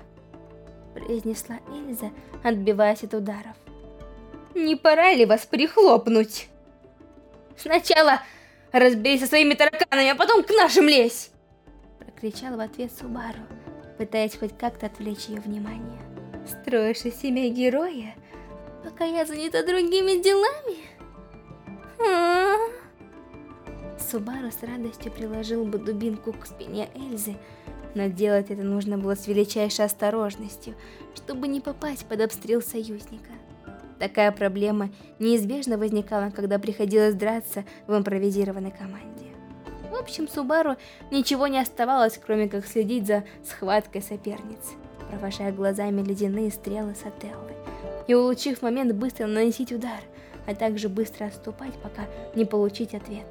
произнесла Эльза, отбиваясь от ударов. «Не пора ли вас прихлопнуть? Сначала разберись со своими тараканами, а потом к нашим лезь!» Прокричал в ответ Субару, пытаясь хоть как-то отвлечь ее внимание. «Строишь из себя героя, пока я занята другими делами?» а -а -а. Субару с радостью приложил бы дубинку к спине Эльзы, но делать это нужно было с величайшей осторожностью, чтобы не попасть под обстрел союзника. Такая проблема неизбежно возникала, когда приходилось драться в импровизированной команде. В общем, Субару ничего не оставалось, кроме как следить за схваткой соперниц, провожая глазами ледяные стрелы Сателлы, и, улучив момент, быстро наносить удар, а также быстро отступать, пока не получить ответ.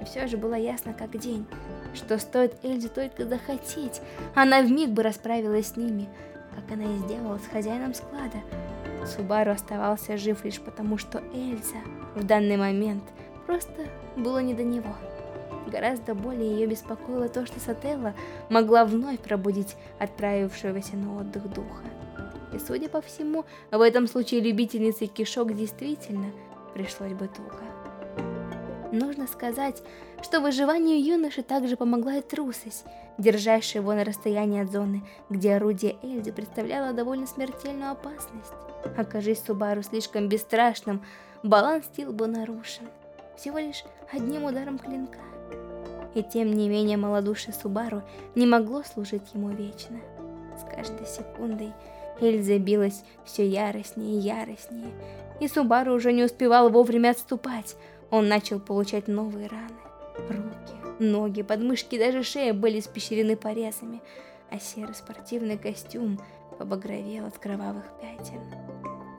И все же было ясно как день, что стоит Эльзе только захотеть, она вмиг бы расправилась с ними, как она и сделала с хозяином склада. Субару оставался жив лишь потому, что Эльза в данный момент просто было не до него. Гораздо более ее беспокоило то, что Сателла могла вновь пробудить отправившегося на отдых духа. И судя по всему, в этом случае любительнице кишок действительно пришлось бы туго. Нужно сказать, что выживанию юноши также помогла и трусость, держащая его на расстоянии от зоны, где орудие Эльзы представляло довольно смертельную опасность. Окажись Субару слишком бесстрашным, баланс сил был нарушен. Всего лишь одним ударом клинка. И тем не менее малодушие Субару не могло служить ему вечно. С каждой секундой Эльза билась все яростнее и яростнее, и Субару уже не успевал вовремя отступать, он начал получать новые раны. Руки, ноги, подмышки, даже шея были испещрены порезами, а серый спортивный костюм побагровел от кровавых пятен.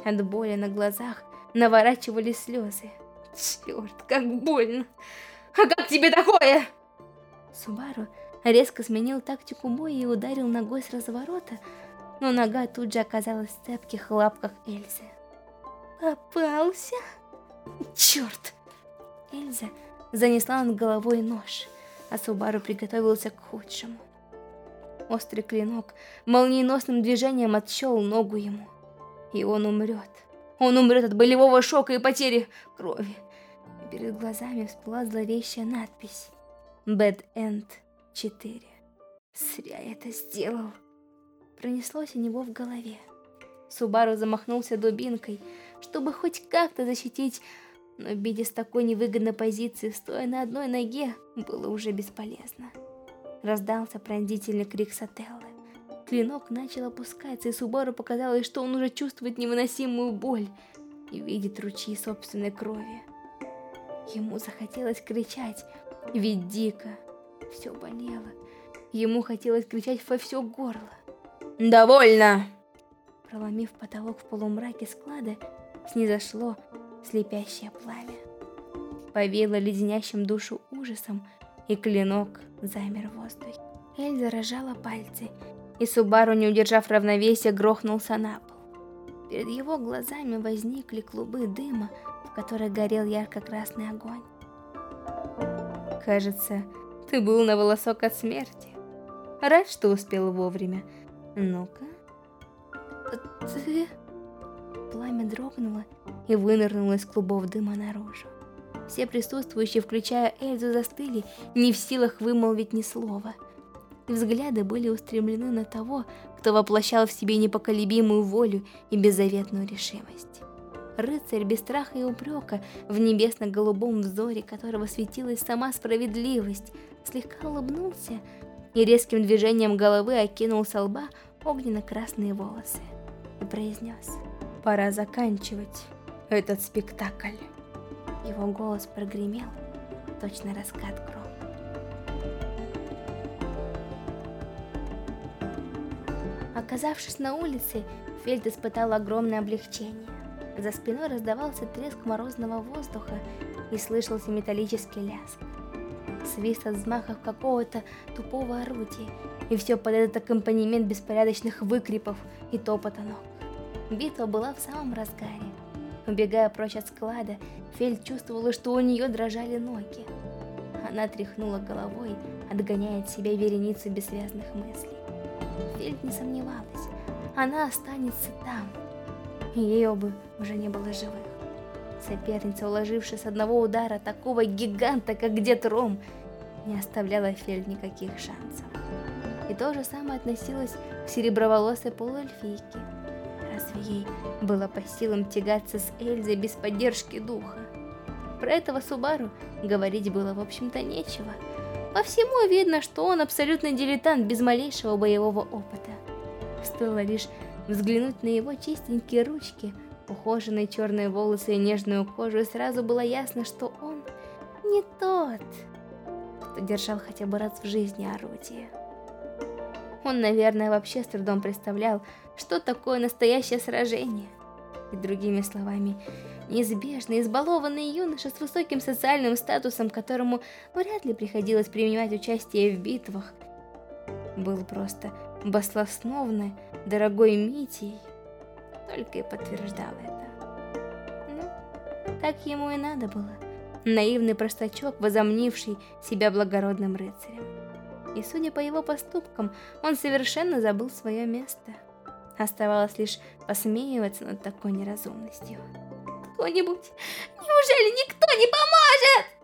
От боли на глазах наворачивались слезы. Черт, как больно! А как тебе такое? Субару резко сменил тактику боя и ударил ногой с разворота, но нога тут же оказалась в цепких лапках Эльзы. Попался? Черт! Эльза занесла над головой нож, а Субару приготовился к худшему. Острый клинок молниеносным движением отщел ногу ему. И он умрет. Он умрет от болевого шока и потери крови. Перед глазами всплыла зловещая надпись Bad End 4. Зря я это сделал. Пронеслось у него в голове. Субару замахнулся дубинкой, чтобы хоть как-то защитить но бить с такой невыгодной позиции, стоя на одной ноге, было уже бесполезно. Раздался пронзительный крик Сателлы. Клинок начал опускаться, и Субару показалось, что он уже чувствует невыносимую боль и видит ручьи собственной крови. Ему захотелось кричать, ведь дико. Все болело. Ему хотелось кричать во все горло. «Довольно!» Проломив потолок в полумраке склада, снизошло слепящее пламя. Повеяло леденящим душу ужасом, и клинок замер в воздухе. Эльза рожала пальцы, и Субару, не удержав равновесия, грохнулся на пол. Перед его глазами возникли клубы дыма, в которых горел ярко-красный огонь. Кажется, ты был на волосок от смерти. Рад, что успел вовремя. Ну-ка. Ты... Пламя дрогнуло и вынырнуло из клубов дыма наружу. Все присутствующие, включая Эльзу, застыли, не в силах вымолвить ни слова. Взгляды были устремлены на того, кто воплощал в себе непоколебимую волю и беззаветную решимость. Рыцарь без страха и упрека, в небесно-голубом взоре которого светилась сама справедливость, слегка улыбнулся и резким движением головы окинул со лба огненно-красные волосы и произнес Пора заканчивать этот спектакль. Его голос прогремел, точно раскат грома. Оказавшись на улице, Фельд испытал огромное облегчение. За спиной раздавался треск морозного воздуха и слышался металлический лязг. Свист от взмахов какого-то тупого орудия, и все под этот аккомпанемент беспорядочных выкрипов и топота ног. Битва была в самом разгаре. Убегая прочь от склада, Фельд чувствовала, что у нее дрожали ноги. Она тряхнула головой, отгоняя от себя вереницу бессвязных мыслей. Фельд не сомневалась, она останется там. Ее бы уже не было живых. Соперница, уложившись с одного удара такого гиганта, как Дед Ром, не оставляла Фельд никаких шансов. И то же самое относилось к сереброволосой полуэльфийке. Разве ей было по силам тягаться с Эльзой без поддержки духа? Про этого Субару говорить было, в общем-то, нечего. По всему видно, что он абсолютно дилетант без малейшего боевого опыта. Стоило лишь взглянуть на его чистенькие ручки, ухоженные черные волосы и нежную кожу, и сразу было ясно, что он не тот, кто держал хотя бы раз в жизни орудие. Он, наверное, вообще с трудом представлял, что такое настоящее сражение. И другими словами, неизбежно избалованный юноша с высоким социальным статусом, которому вряд ли приходилось принимать участие в битвах, был просто баслосновно дорогой Митей, только и подтверждал это. Ну, так ему и надо было. наивный простачок, возомнивший себя благородным рыцарем. И судя по его поступкам, он совершенно забыл свое место. Оставалось лишь посмеиваться над такой неразумностью. «Кто-нибудь? Неужели никто не поможет?»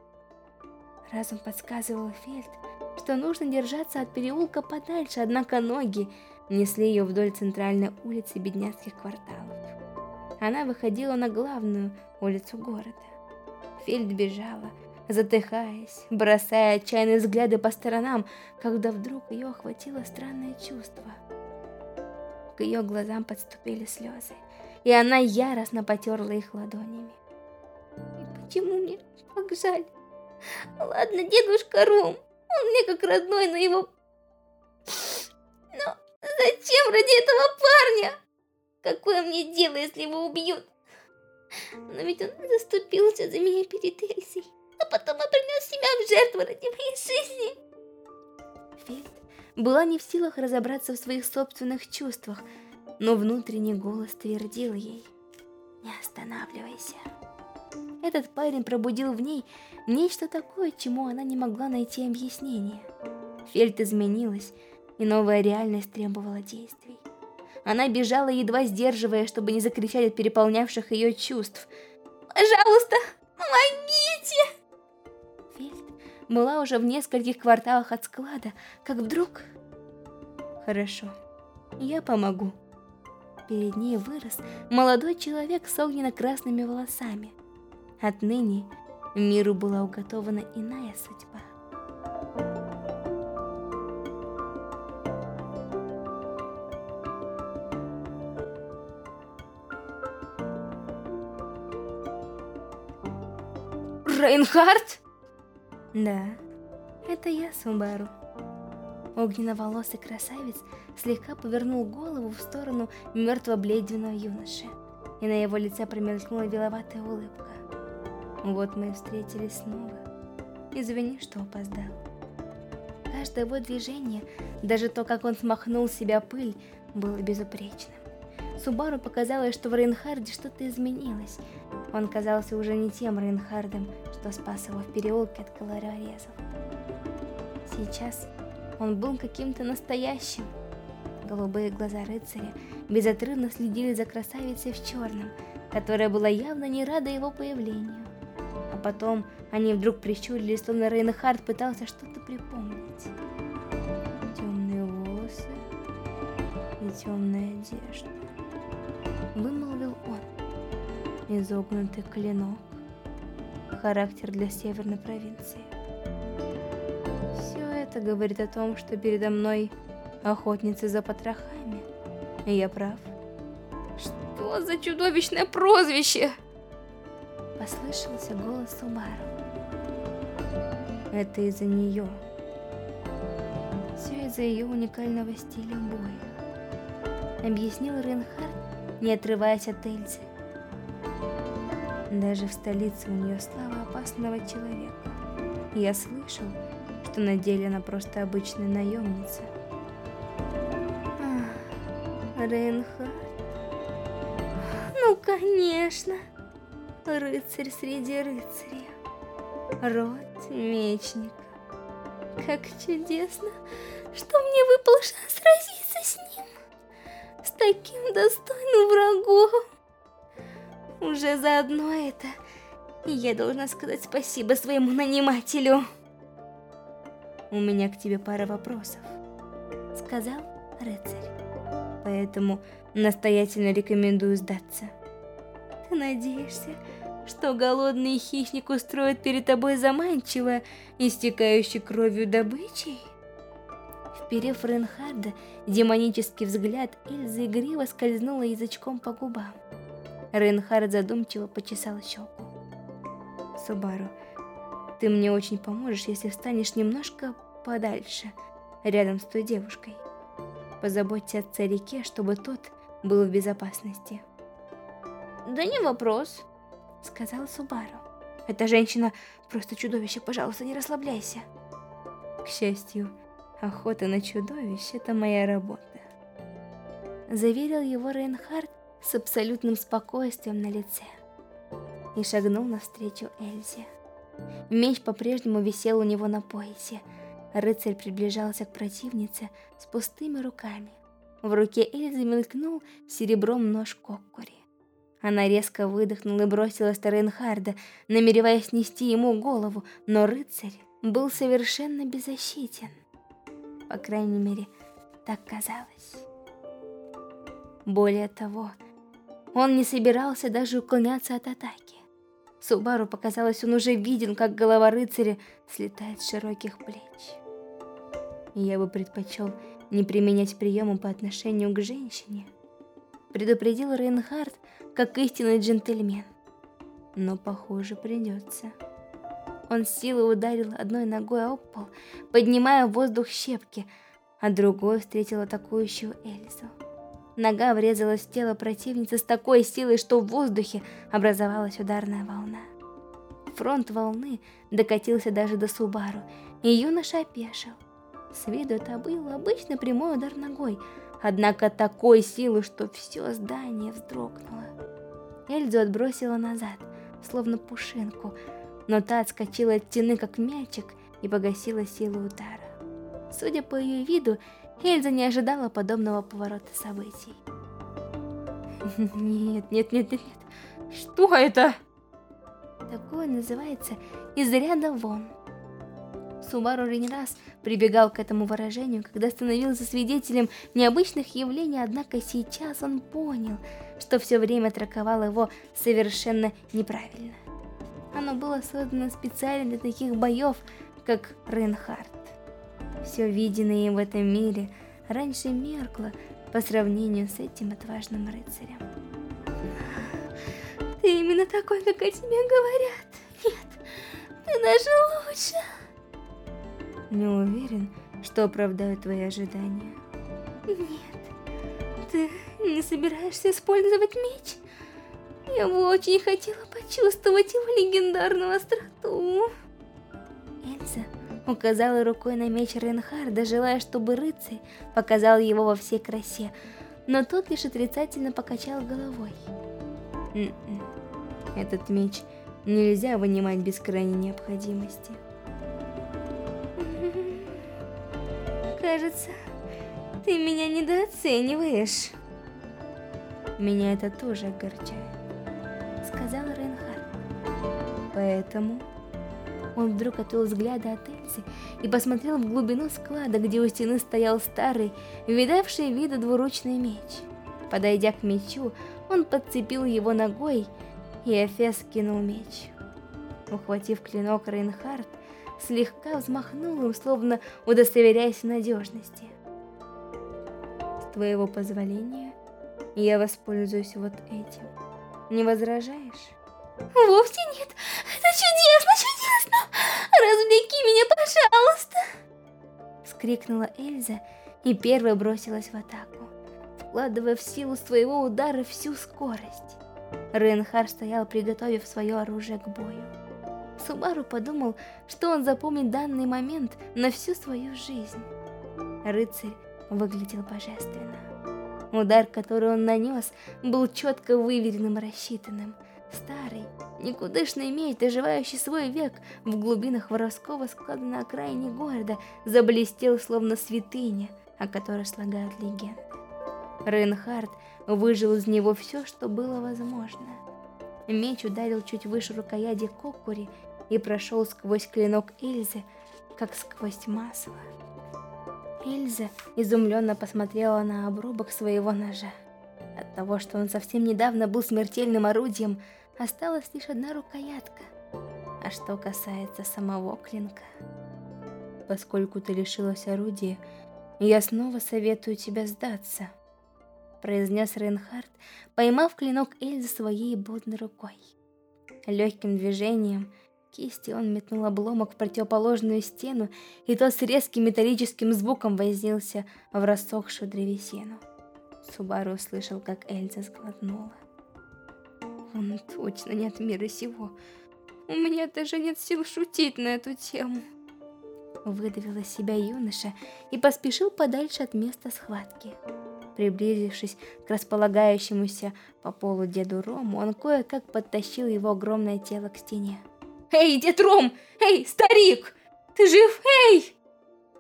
Разум подсказывал Фельд, что нужно держаться от переулка подальше, однако ноги несли ее вдоль центральной улицы бедняцких кварталов. Она выходила на главную улицу города. Фельд бежала, затыхаясь, бросая отчаянные взгляды по сторонам, когда вдруг ее охватило странное чувство. К ее глазам подступили слезы, и она яростно потерла их ладонями. И почему мне так жаль? Ладно, дедушка Рум, он мне как родной, но его... Зачем ради этого парня? Какое мне дело, если его убьют? Но ведь он заступился за меня перед Эльзой, а потом он принес себя в жертву ради моей жизни. Фельд была не в силах разобраться в своих собственных чувствах, но внутренний голос твердил ей «Не останавливайся». Этот парень пробудил в ней нечто такое, чему она не могла найти объяснение. Фельд изменилась, и новая реальность требовала действий. Она бежала, едва сдерживая, чтобы не закричать от переполнявших ее чувств. «Пожалуйста, помогите!» Фельд была уже в нескольких кварталах от склада, как вдруг... «Хорошо, я помогу». Перед ней вырос молодой человек с огненно-красными волосами. Отныне миру была уготована иная судьба. Рейнхард? Да, это я, Сумбару. Огненно-волосый красавец слегка повернул голову в сторону мертво-бледного юноши, и на его лице промелькнула виловатая улыбка. Вот мы и встретились снова. Извини, что опоздал. Каждое его движение, даже то, как он смахнул с себя пыль, было безупречным. Субару показалось, что в Рейнхарде что-то изменилось. Он казался уже не тем Рейнхардом, что спас его в переулке от колорорезов. Сейчас он был каким-то настоящим. Голубые глаза рыцаря безотрывно следили за красавицей в черном, которая была явно не рада его появлению. А потом они вдруг прищурились, словно Рейнхард пытался что-то припомнить. Темные волосы и темная одежда вымолвил он. Изогнутый клинок. Характер для северной провинции. Все это говорит о том, что передо мной охотница за потрохами. И я прав. Что за чудовищное прозвище? Послышался голос Субару. Это из-за нее. Все из-за ее уникального стиля боя. Объяснил Ренхард не отрываясь от Эльзы. Даже в столице у нее слава опасного человека. Я слышал, что на деле она просто обычная наемница. Рейнхард. Ну, конечно. Рыцарь среди рыцарей. Род мечник. Как чудесно, что мне выпал шанс сразиться с ним с таким достойным. Уже заодно это я должна сказать спасибо своему нанимателю. У меня к тебе пара вопросов, сказал рыцарь. Поэтому настоятельно рекомендую сдаться. Ты надеешься, что голодный хищник устроит перед тобой заманчивое, истекающей кровью добычей? Вперев Ренхарда демонический взгляд, Эльза игриво скользнула язычком по губам. Ренхард задумчиво почесал щеку. Субару, ты мне очень поможешь, если встанешь немножко подальше, рядом с той девушкой. Позаботься о царике, чтобы тот был в безопасности. Да не вопрос, сказал Субару. Эта женщина просто чудовище, пожалуйста, не расслабляйся. К счастью, Охота на чудовищ – это моя работа. Заверил его Рейнхард с абсолютным спокойствием на лице и шагнул навстречу Эльзе. Меч по-прежнему висел у него на поясе. Рыцарь приближался к противнице с пустыми руками. В руке Эльзы мелькнул серебром нож Коккури. Она резко выдохнула и бросилась на Рейнхарда, намереваясь снести ему голову, но рыцарь был совершенно беззащитен. По крайней мере, так казалось. Более того, он не собирался даже уклоняться от атаки. Субару показалось, он уже виден, как голова рыцаря слетает с широких плеч. Я бы предпочел не применять приемы по отношению к женщине, предупредил Рейнхард, как истинный джентльмен. Но, похоже, придется. Он силой ударил одной ногой об пол, поднимая в воздух щепки, а другой встретил атакующую Эльзу. Нога врезалась в тело противницы с такой силой, что в воздухе образовалась ударная волна. Фронт волны докатился даже до Субару, и юноша опешил. С виду это был обычный прямой удар ногой, однако такой силы, что все здание вздрогнуло. Эльзу отбросила назад, словно пушинку, но та отскочила от стены, как мячик, и погасила силу удара. Судя по ее виду, Эльза не ожидала подобного поворота событий. Нет, нет, нет, нет, нет. Что это? Такое называется «из ряда вон». Субару не раз прибегал к этому выражению, когда становился свидетелем необычных явлений, однако сейчас он понял, что все время трактовал его совершенно неправильно. Оно было создано специально для таких боев, как Рейнхард. Все виденное им в этом мире раньше меркло по сравнению с этим отважным рыцарем. Ты именно такой, как о тебе говорят. Нет, ты даже лучше. Не уверен, что оправдаю твои ожидания. Нет, ты не собираешься использовать меч? Я бы очень хотела почувствовать его легендарную остроту. Эльза указала рукой на меч Рейнхарда, желая, чтобы рыцарь показал его во всей красе, но тот лишь отрицательно покачал головой. М-м. Этот меч нельзя вынимать без крайней необходимости. Кажется, ты меня недооцениваешь. Меня это тоже огорчает, сказал Рейнхард. Поэтому он вдруг отвел взгляды от Эльзы и посмотрел в глубину склада, где у стены стоял старый, видавший вида двуручный меч. Подойдя к мечу, он подцепил его ногой, и Эфес кинул меч. Ухватив клинок, Рейнхард слегка взмахнул им, словно удостоверяясь в надежности. С твоего позволения, я воспользуюсь вот этим. Не возражаешь? Вовсе нет. Это чудесно, чудесно. Развлеки меня, пожалуйста. Вскрикнула Эльза и первая бросилась в атаку, вкладывая в силу своего удара всю скорость. Рейнхард стоял, приготовив свое оружие к бою. Субару подумал, что он запомнит данный момент на всю свою жизнь. Рыцарь выглядел божественно. Удар, который он нанес, был четко выверенным и рассчитанным. Старый, никудышный меч, доживающий свой век в глубинах воровского склада на окраине города, заблестел словно святыня, о которой слагают легенды. Рейнхард выжил из него все, что было возможно. Меч ударил чуть выше рукояти Кокури и прошел сквозь клинок Эльзы, как сквозь масло. Эльза изумленно посмотрела на обрубок своего ножа. От того, что он совсем недавно был смертельным орудием, осталась лишь одна рукоятка. А что касается самого клинка... Поскольку ты лишилась орудия, я снова советую тебя сдаться, произнес Рейнхард, поймав клинок Эльзы своей бодной рукой. Легким движением кисти он метнул обломок в противоположную стену, и тот с резким металлическим звуком вознился в рассохшую древесину. Субару услышал, как Эльза сглотнула. Он точно не от мира сего. У меня даже нет сил шутить на эту тему. Выдавил из себя юноша и поспешил подальше от места схватки. Приблизившись к располагающемуся по полу деду Рому, он кое-как подтащил его огромное тело к стене. Эй, дед Ром! Эй, старик! Ты жив? Эй!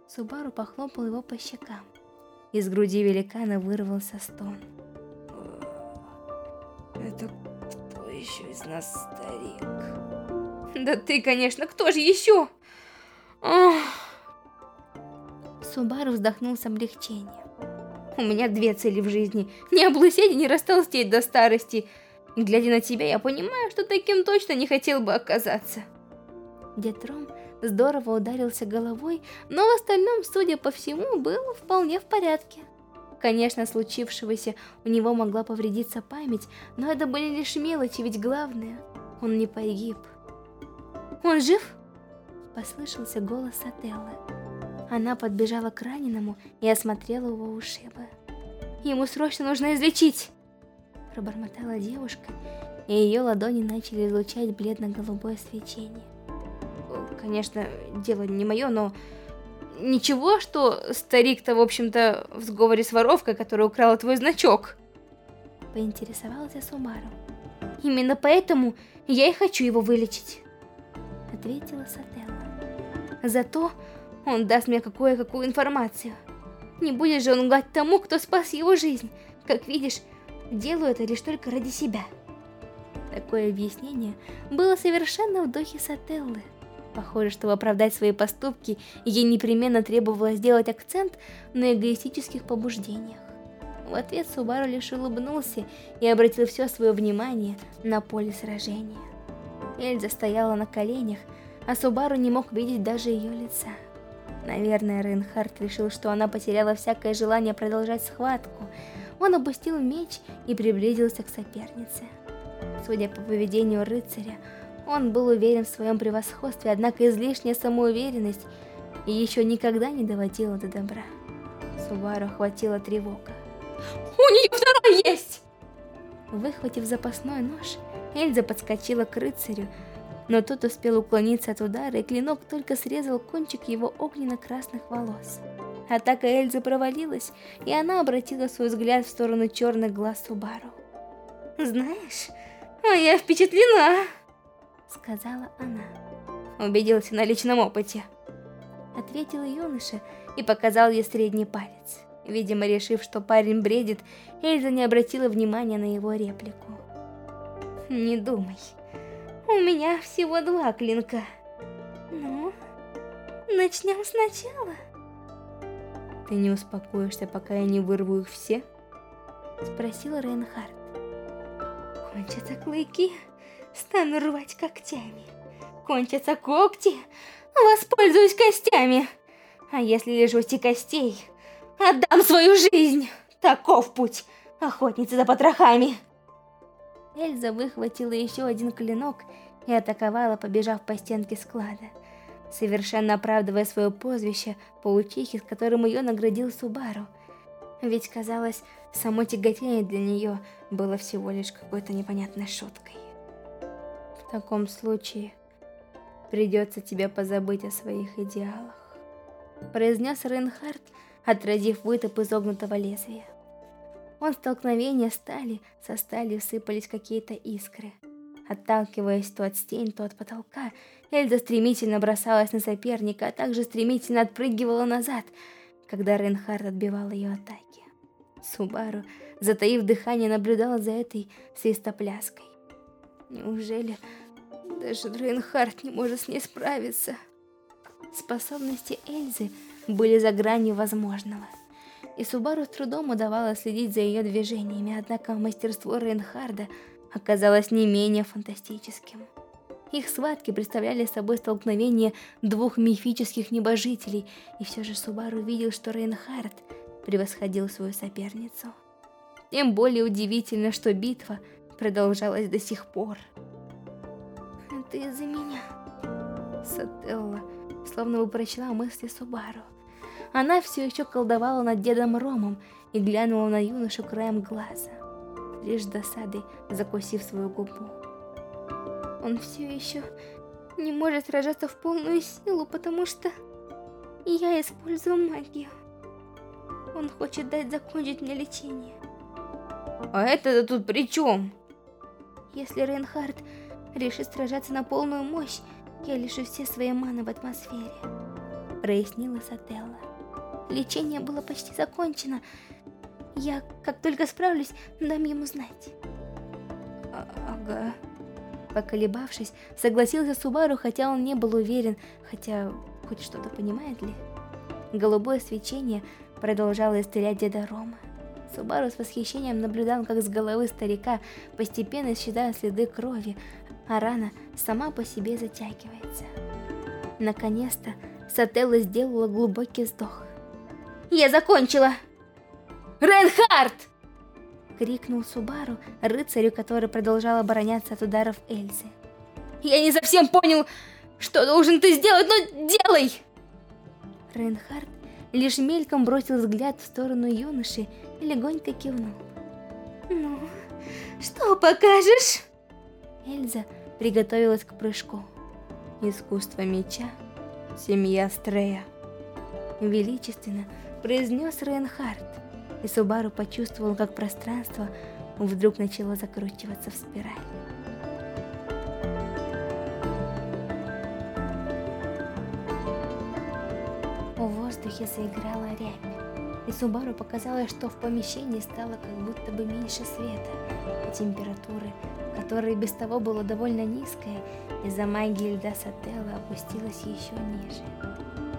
Субару похлопал его по щекам. Из груди великана вырвался стон. Еще из нас старик? Да ты, конечно, кто же еще? Ох. Субару вздохнул с облегчением. У меня две цели в жизни. Не облысеть и не растолстеть до старости. глядя на тебя, я понимаю, что таким точно не хотел бы оказаться. Дед Ром здорово ударился головой, но в остальном, судя по всему, был вполне в порядке. Конечно, случившегося у него могла повредиться память, но это были лишь мелочи, ведь главное, он не погиб. «Он жив?» Послышался голос Отеллы. Она подбежала к раненому и осмотрела его ушибы. «Ему срочно нужно излечить!» Пробормотала девушка, и ее ладони начали излучать бледно-голубое свечение. Конечно, дело не мое, но... Ничего, что старик-то, в общем-то, в сговоре с воровкой, которая украла твой значок. Поинтересовался Сумару. Именно поэтому я и хочу его вылечить. Ответила Сателла. Зато он даст мне какую-какую информацию. Не будет же он лгать тому, кто спас его жизнь. Как видишь, делаю это лишь только ради себя. Такое объяснение было совершенно в духе Сателлы. Похоже, чтобы оправдать свои поступки, ей непременно требовалось сделать акцент на эгоистических побуждениях. В ответ Субару лишь улыбнулся и обратил все свое внимание на поле сражения. Эльза стояла на коленях, а Субару не мог видеть даже ее лица. Наверное, Рейнхард решил, что она потеряла всякое желание продолжать схватку. Он опустил меч и приблизился к сопернице. Судя по поведению рыцаря, он был уверен в своем превосходстве, однако излишняя самоуверенность еще никогда не доводила до добра. Субару охватила тревога. «У нее второй есть!» Выхватив запасной нож, Эльза подскочила к рыцарю, но тот успел уклониться от удара, и клинок только срезал кончик его огненно-красных волос. Атака Эльзы провалилась, и она обратила свой взгляд в сторону черных глаз Субару. «Знаешь, а я впечатлена!» Сказала она. Убедился на личном опыте. Ответил юноша и показал ей средний палец. Видимо, решив, что парень бредит, Эльза не обратила внимания на его реплику. Не думай. У меня всего два клинка. Ну, начнем сначала. Ты не успокоишься, пока я не вырву их все? Спросил Рейнхард. Кончатся клыки стану рвать когтями. Кончатся когти, воспользуюсь костями. А если лишусь и костей, отдам свою жизнь. Таков путь охотницы за потрохами. Эльза выхватила еще один клинок и атаковала, побежав по стенке склада, совершенно оправдывая свое прозвище паучихи, с которым ее наградил Субару. Ведь, казалось, само тяготение для нее было всего лишь какой-то непонятной шуткой. Таком случае придется тебе позабыть о своих идеалах, произнес Рейнхард, отразив вытоп изогнутого лезвия. Он столкновение стали, со сталью сыпались какие-то искры. Отталкиваясь то от стен, то от потолка, Эльза стремительно бросалась на соперника, а также стремительно отпрыгивала назад, когда Рейнхард отбивал ее атаки. Субару, затаив дыхание, наблюдала за этой свистопляской. Неужели даже Рейнхард не может с ней справиться? Способности Эльзы были за гранью возможного. И Субару с трудом удавалось следить за ее движениями, однако мастерство Рейнхарда оказалось не менее фантастическим. Их схватки представляли собой столкновение двух мифических небожителей, и все же Субару видел, что Рейнхард превосходил свою соперницу. Тем более удивительно, что битва продолжалась до сих пор. Это из-за меня. Сателла словно бы прочла мысли Субару. Она все еще колдовала над дедом Ромом и глянула на юношу краем глаза, лишь досадой закусив свою губу. Он все еще не может сражаться в полную силу, потому что я использую магию. Он хочет дать закончить мне лечение. А это тут при чем? Если Рейнхард решит сражаться на полную мощь, я лишу все свои маны в атмосфере, прояснила Сателла. Лечение было почти закончено. Я, как только справлюсь, дам ему знать. А ага. Поколебавшись, согласился Субару, хотя он не был уверен, хотя хоть что-то понимает ли. Голубое свечение продолжало исцелять деда Рома. Субару с восхищением наблюдал, как с головы старика постепенно исчезают следы крови, а рана сама по себе затягивается. Наконец-то Сателла сделала глубокий вздох. «Я закончила!» «Рейнхард!» Крикнул Субару, рыцарю, который продолжал обороняться от ударов Эльзы. «Я не совсем понял, что должен ты сделать, но делай!» Рейнхард лишь мельком бросил взгляд в сторону юноши и легонько кивнул. «Ну, что покажешь?» Эльза приготовилась к прыжку. Искусство меча, семья Стрея. Величественно произнес Рейнхард, и Субару почувствовал, как пространство вдруг начало закручиваться в спираль. В воздухе заиграла рябь, и Субару показалось, что в помещении стало как будто бы меньше света, и температуры, которая без того была довольно низкая, из-за магии льда Сателла опустилась еще ниже.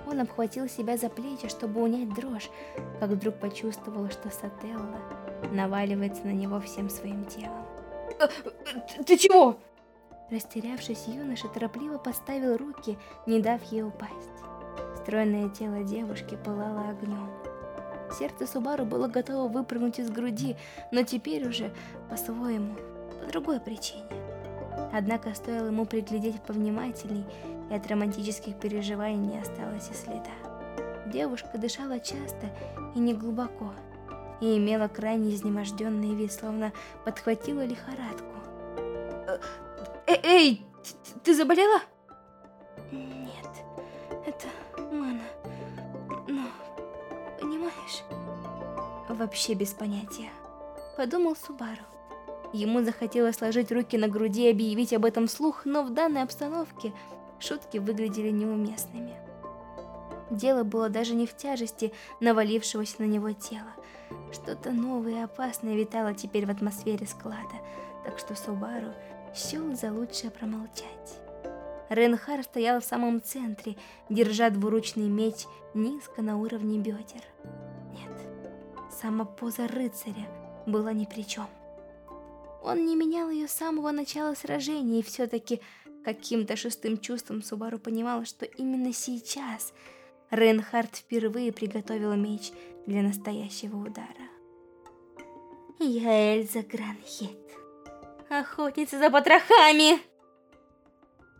Он обхватил себя за плечи, чтобы унять дрожь, как вдруг почувствовал, что Сателла наваливается на него всем своим телом. «Э, «Ты чего?» Растерявшись, юноша торопливо поставил руки, не дав ей упасть. Стройное тело девушки пылало огнем. Сердце Субару было готово выпрыгнуть из груди, но теперь уже по-своему, по другой причине. Однако стоило ему приглядеть повнимательней, и от романтических переживаний не осталось и следа. Девушка дышала часто и неглубоко, и имела крайне изнеможденный вид, словно подхватила лихорадку. Э, э эй, ты заболела? Вообще без понятия. Подумал Субару. Ему захотелось сложить руки на груди и объявить об этом вслух, но в данной обстановке шутки выглядели неуместными. Дело было даже не в тяжести навалившегося на него тела. Что-то новое и опасное витало теперь в атмосфере склада, так что Субару счел за лучшее промолчать. Ренхар стоял в самом центре, держа двуручный меч низко на уровне бедер. Сама поза рыцаря была ни при чем. Он не менял ее с самого начала сражения, и все-таки каким-то шестым чувством Субару понимал, что именно сейчас – Рейнхард впервые приготовил меч для настоящего удара. Я Эльза Гранхит, охотница за потрохами,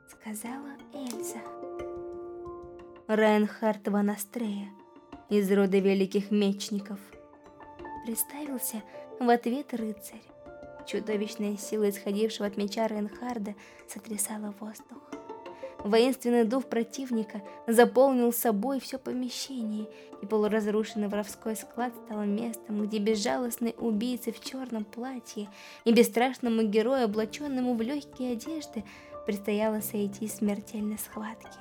сказала Эльза. Рейнхард Ван Астрея, из рода великих мечников. Представился в ответ рыцарь. Чудовищная сила, исходившего от меча Рейнхарда, сотрясала воздух. Воинственный дух противника заполнил собой все помещение, и полуразрушенный воровской склад стал местом, где безжалостный убийца в черном платье и бесстрашному герою, облаченному в легкие одежды, предстояло сойти смертельной схватки.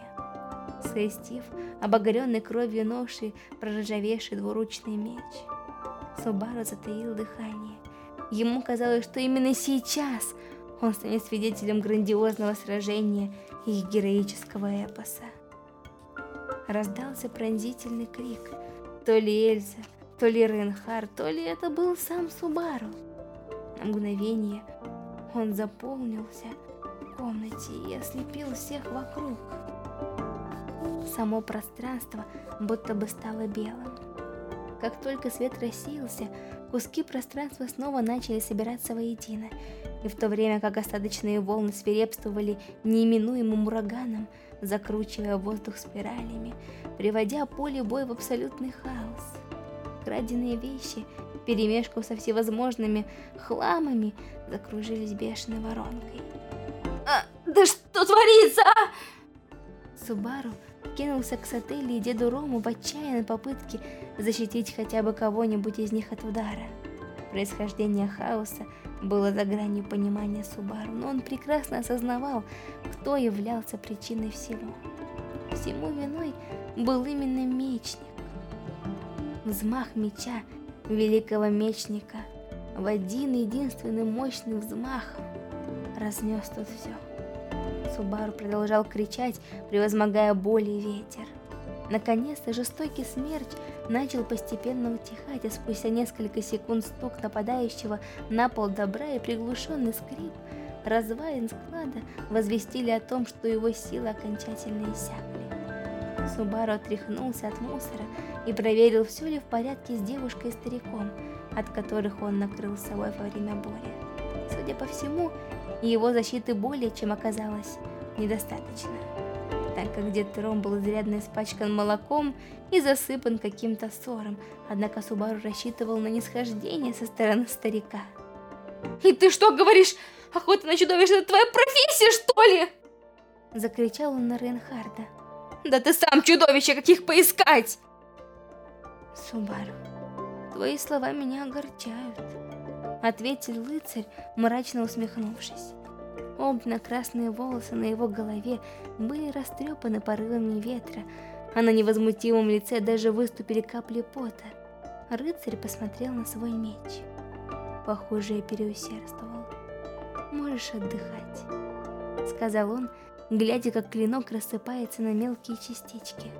Схвестив обогренный кровью ноши проржавевший двуручный меч, Субару затаил дыхание. Ему казалось, что именно сейчас он станет свидетелем грандиозного сражения их героического эпоса. Раздался пронзительный крик. То ли Эльза, то ли Ренхар, то ли это был сам Субару. На мгновение он заполнился в комнате и ослепил всех вокруг. Само пространство будто бы стало белым. Как только свет рассеялся, куски пространства снова начали собираться воедино, и в то время как остаточные волны свирепствовали неименуемым ураганом, закручивая воздух спиралями, приводя поле боя в абсолютный хаос. Краденые вещи, перемешку со всевозможными хламами, закружились бешеной воронкой. А, да что творится, а? Субару кинулся к Сателли и деду Рому в отчаянной попытке защитить хотя бы кого-нибудь из них от удара. Происхождение хаоса было за гранью понимания Субару, но он прекрасно осознавал, кто являлся причиной всего. Всему виной был именно мечник. Взмах меча великого мечника в один единственный мощный взмах разнес тут все. Субару продолжал кричать, превозмогая боль и ветер. Наконец-то жестокий смерч начал постепенно утихать, а спустя несколько секунд стук нападающего на пол добра и приглушенный скрип развалин склада возвестили о том, что его силы окончательно иссякли. Субару отряхнулся от мусора и проверил, все ли в порядке с девушкой и стариком, от которых он накрыл собой во время бури. Судя по всему, его защиты более чем оказалось недостаточно так как дед Тром был изрядно испачкан молоком и засыпан каким-то ссором, однако Субару рассчитывал на нисхождение со стороны старика. «И ты что говоришь? Охота на чудовищ это твоя профессия, что ли?» Закричал он на Рейнхарда. «Да ты сам чудовище, каких поискать!» Субару, твои слова меня огорчают, ответил рыцарь, мрачно усмехнувшись. Обно-красные волосы на его голове были растрепаны порывами ветра, а на невозмутимом лице даже выступили капли пота. Рыцарь посмотрел на свой меч. Похоже, я переусердствовал. Можешь отдыхать, сказал он, глядя, как клинок рассыпается на мелкие частички.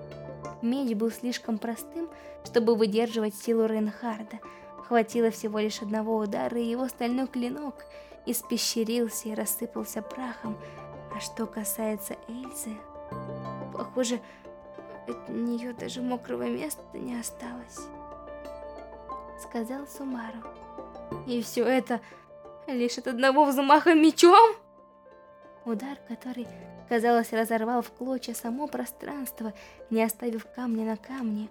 Меч был слишком простым, чтобы выдерживать силу Рейнхарда. Хватило всего лишь одного удара, и его стальной клинок испещерился и рассыпался прахом. А что касается Эльзы, похоже, от нее даже мокрого места не осталось. Сказал Сумару. И все это лишь от одного взмаха мечом? Удар, который, казалось, разорвал в клочья само пространство, не оставив камня на камне,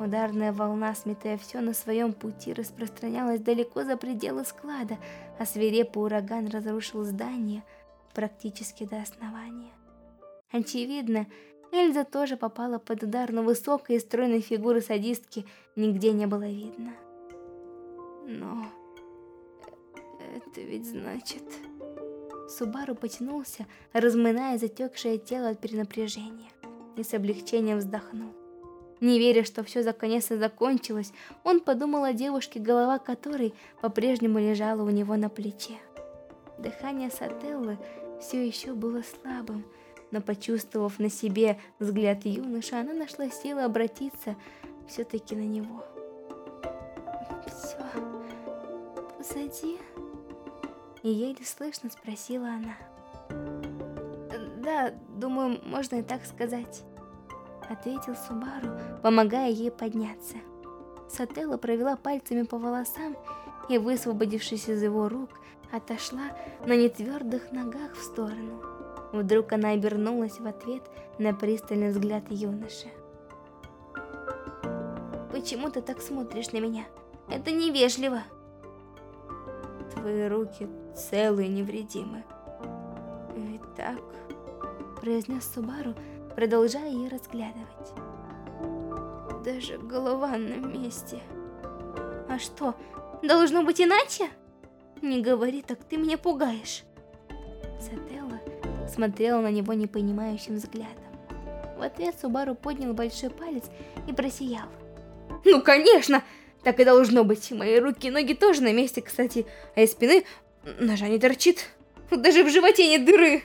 Ударная волна, сметая все на своем пути, распространялась далеко за пределы склада, а свирепый ураган разрушил здание практически до основания. Очевидно, Эльза тоже попала под удар, но высокой и стройной фигуры садистки нигде не было видно. Но это ведь значит... Субару потянулся, разминая затекшее тело от перенапряжения, и с облегчением вздохнул. Не веря, что все наконец-то закончилось, он подумал о девушке, голова которой по-прежнему лежала у него на плече. Дыхание Сателлы все еще было слабым, но почувствовав на себе взгляд юноши, она нашла силы обратиться все-таки на него. «Все позади?» И еле слышно спросила она. «Да, думаю, можно и так сказать» ответил Субару, помогая ей подняться. Сателла провела пальцами по волосам и, высвободившись из его рук, отошла на нетвердых ногах в сторону. Вдруг она обернулась в ответ на пристальный взгляд юноши. «Почему ты так смотришь на меня? Это невежливо!» «Твои руки целые невредимы. Ведь так...» произнес Субару, продолжая ее разглядывать. Даже голова на месте. А что, должно быть иначе? Не говори так, ты меня пугаешь. Сателла смотрела на него непонимающим взглядом. В ответ Субару поднял большой палец и просиял. Ну, конечно! Так и должно быть. Мои руки и ноги тоже на месте, кстати. А из спины ножа не торчит. Даже в животе нет дыры.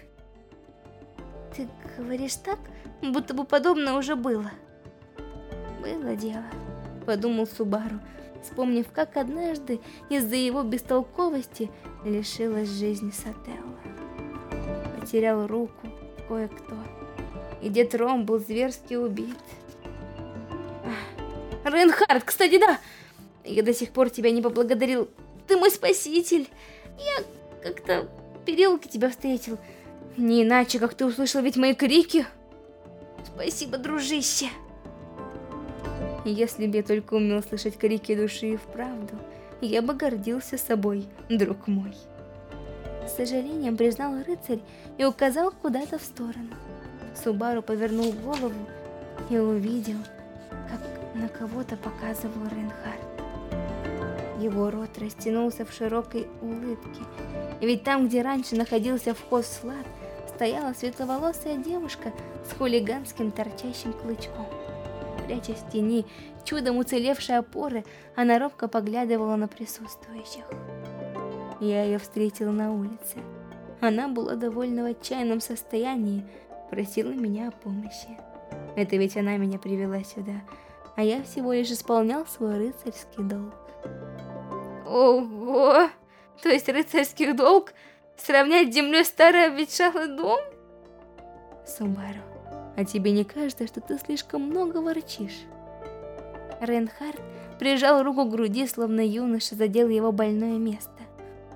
Ты говоришь так, будто бы подобное уже было. Было дело, подумал Субару, вспомнив, как однажды из-за его бестолковости лишилась жизни Сателла. Потерял руку кое-кто, и дед Ром был зверски убит. Рейнхард, кстати, да! Я до сих пор тебя не поблагодарил. Ты мой спаситель. Я как-то в переулке тебя встретил. Не иначе, как ты услышал ведь мои крики. Спасибо, дружище. Если бы я только умел слышать крики души и вправду, я бы гордился собой, друг мой. С сожалением признал рыцарь и указал куда-то в сторону. Субару повернул голову и увидел, как на кого-то показывал Рейнхард. Его рот растянулся в широкой улыбке, ведь там, где раньше находился вход в слад, стояла светловолосая девушка с хулиганским торчащим клычком. Прячась в тени, чудом уцелевшей опоры, она робко поглядывала на присутствующих. Я ее встретил на улице. Она была довольно в отчаянном состоянии, просила меня о помощи. Это ведь она меня привела сюда, а я всего лишь исполнял свой рыцарский долг. Ого! То есть рыцарский долг сравнять с землей старый обветшалый дом? Сумбару, а тебе не кажется, что ты слишком много ворчишь? Рейнхард прижал руку к груди, словно юноша задел его больное место.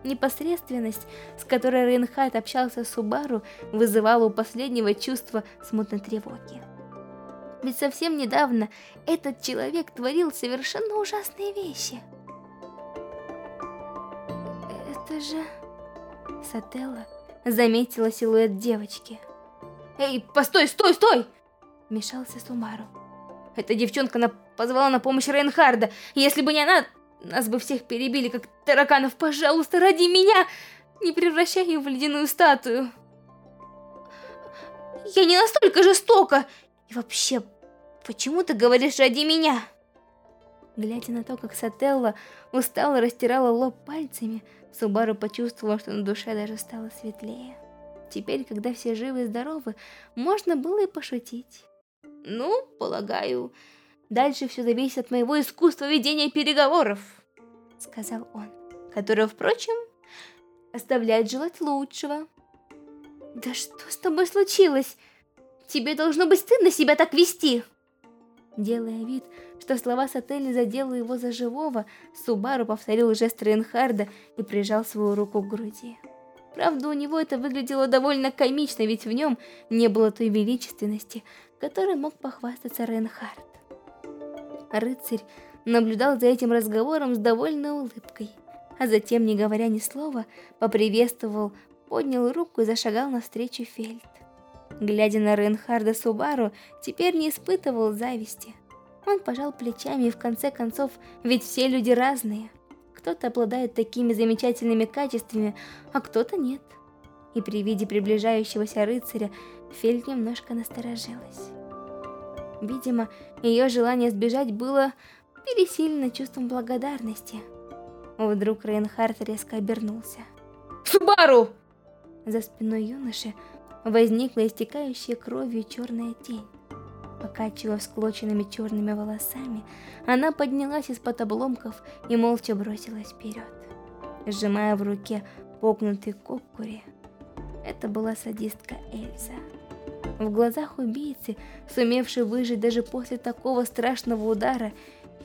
Непосредственность, с которой Рейнхард общался с Субару, вызывала у последнего чувство смутной тревоги. Ведь совсем недавно этот человек творил совершенно ужасные вещи. Это же... Сателла заметила силуэт девочки. «Эй, постой, стой, стой!» Мешался Сумару. Эта девчонка на... позвала на помощь Рейнхарда. Если бы не она, нас бы всех перебили, как тараканов. Пожалуйста, ради меня, не превращай ее в ледяную статую. Я не настолько жестока. И вообще, почему ты говоришь ради меня? Глядя на то, как Сателла устало растирала лоб пальцами, Субару почувствовала, что на душе даже стало светлее. Теперь, когда все живы и здоровы, можно было и пошутить. Ну, полагаю, дальше все зависит от моего искусства ведения переговоров, сказал он, которое, впрочем, оставляет желать лучшего. Да что с тобой случилось? Тебе должно быть стыдно себя так вести. Делая вид, что слова Сателли задели его за живого, Субару повторил жест Рейнхарда и прижал свою руку к груди. Правда, у него это выглядело довольно комично, ведь в нем не было той величественности, которой мог похвастаться Рейнхард. Рыцарь наблюдал за этим разговором с довольной улыбкой, а затем, не говоря ни слова, поприветствовал, поднял руку и зашагал навстречу Фельд. Глядя на Рейнхарда Субару, теперь не испытывал зависти. Он пожал плечами и в конце концов, ведь все люди разные. Кто-то обладает такими замечательными качествами, а кто-то нет. И при виде приближающегося рыцаря Фельд немножко насторожилась. Видимо, ее желание сбежать было пересилено чувством благодарности. Вдруг Рейнхард резко обернулся. «Субару!» За спиной юноши возникла истекающая кровью черная тень. Покачивая всклоченными черными волосами, она поднялась из-под обломков и молча бросилась вперед. Сжимая в руке погнутый кокури, это была садистка Эльза. В глазах убийцы, сумевшей выжить даже после такого страшного удара,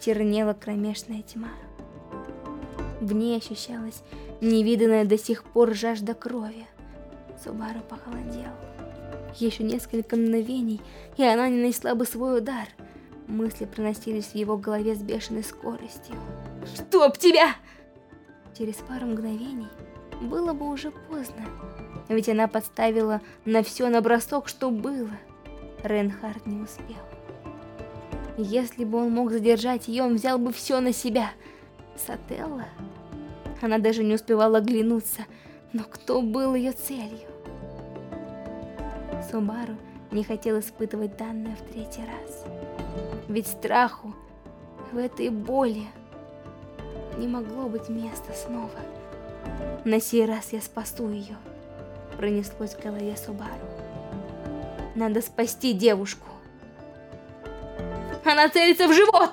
чернела кромешная тьма. В ней ощущалась невиданная до сих пор жажда крови. Субару похолодел. Еще несколько мгновений, и она не нанесла бы свой удар. Мысли проносились в его голове с бешеной скоростью. «Чтоб тебя!» Через пару мгновений было бы уже поздно, ведь она подставила на все на бросок, что было. Ренхард не успел. Если бы он мог задержать ее, он взял бы все на себя. Сателла? Она даже не успевала оглянуться, но кто был ее целью? Сумару не хотел испытывать данное в третий раз. Ведь страху в этой боли не могло быть места снова. На сей раз я спасу ее, пронеслось в голове Субару. Надо спасти девушку. Она целится в живот!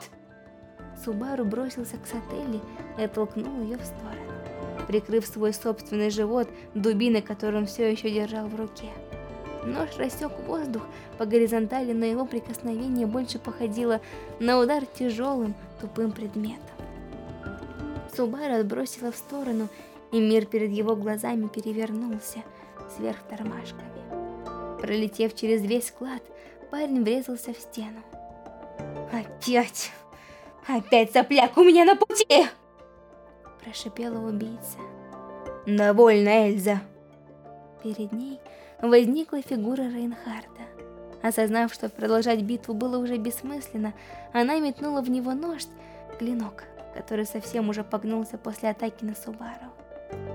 Субару бросился к Сателли и оттолкнул ее в сторону, прикрыв свой собственный живот дубиной, которую он все еще держал в руке. Нож рассек воздух по горизонтали, но его прикосновение больше походило на удар тяжелым, тупым предметом. Субару отбросила в сторону, и мир перед его глазами перевернулся сверх тормашками. Пролетев через весь склад, парень врезался в стену. «Опять! Опять сопляк у меня на пути!» Прошипела убийца. «Довольно, Эльза!» Перед ней возникла фигура Рейнхарда. Осознав, что продолжать битву было уже бессмысленно, она метнула в него нож, клинок, который совсем уже погнулся после атаки на Субару.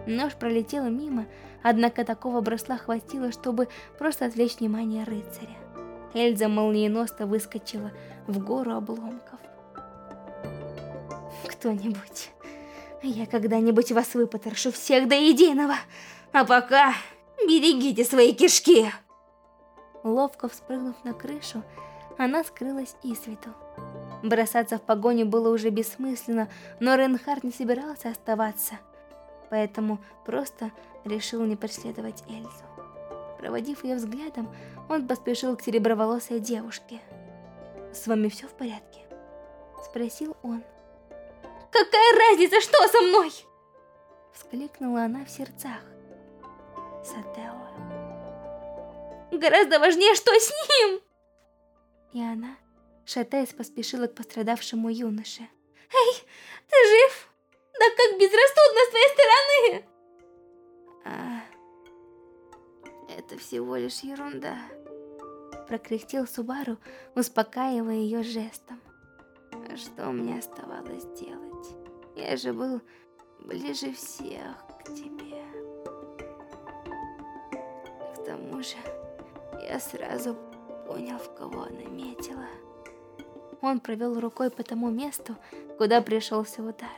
Нож пролетел мимо, однако такого бросла хватило, чтобы просто отвлечь внимание рыцаря. Эльза молниеносно выскочила в гору обломков. Кто-нибудь, я когда-нибудь вас выпотрошу всех до единого, а пока берегите свои кишки. Ловко вспрыгнув на крышу, она скрылась из виду. Бросаться в погоню было уже бессмысленно, но Ренхард не собирался оставаться, поэтому просто решил не преследовать Эльзу. Проводив ее взглядом, он поспешил к сереброволосой девушке. «С вами все в порядке?» Спросил он. «Какая разница, что со мной?» Вскликнула она в сердцах. Сателла. «Гораздо важнее, что с ним!» И она, шатаясь, поспешила к пострадавшему юноше. «Эй, ты жив? Да как безрассудно с твоей стороны!» а, «Это всего лишь ерунда», — прокряхтел Субару, успокаивая ее жестом. Что мне оставалось делать? Я же был ближе всех к тебе. К тому же, я сразу понял, в кого она метила. Он провел рукой по тому месту, куда пришелся удар.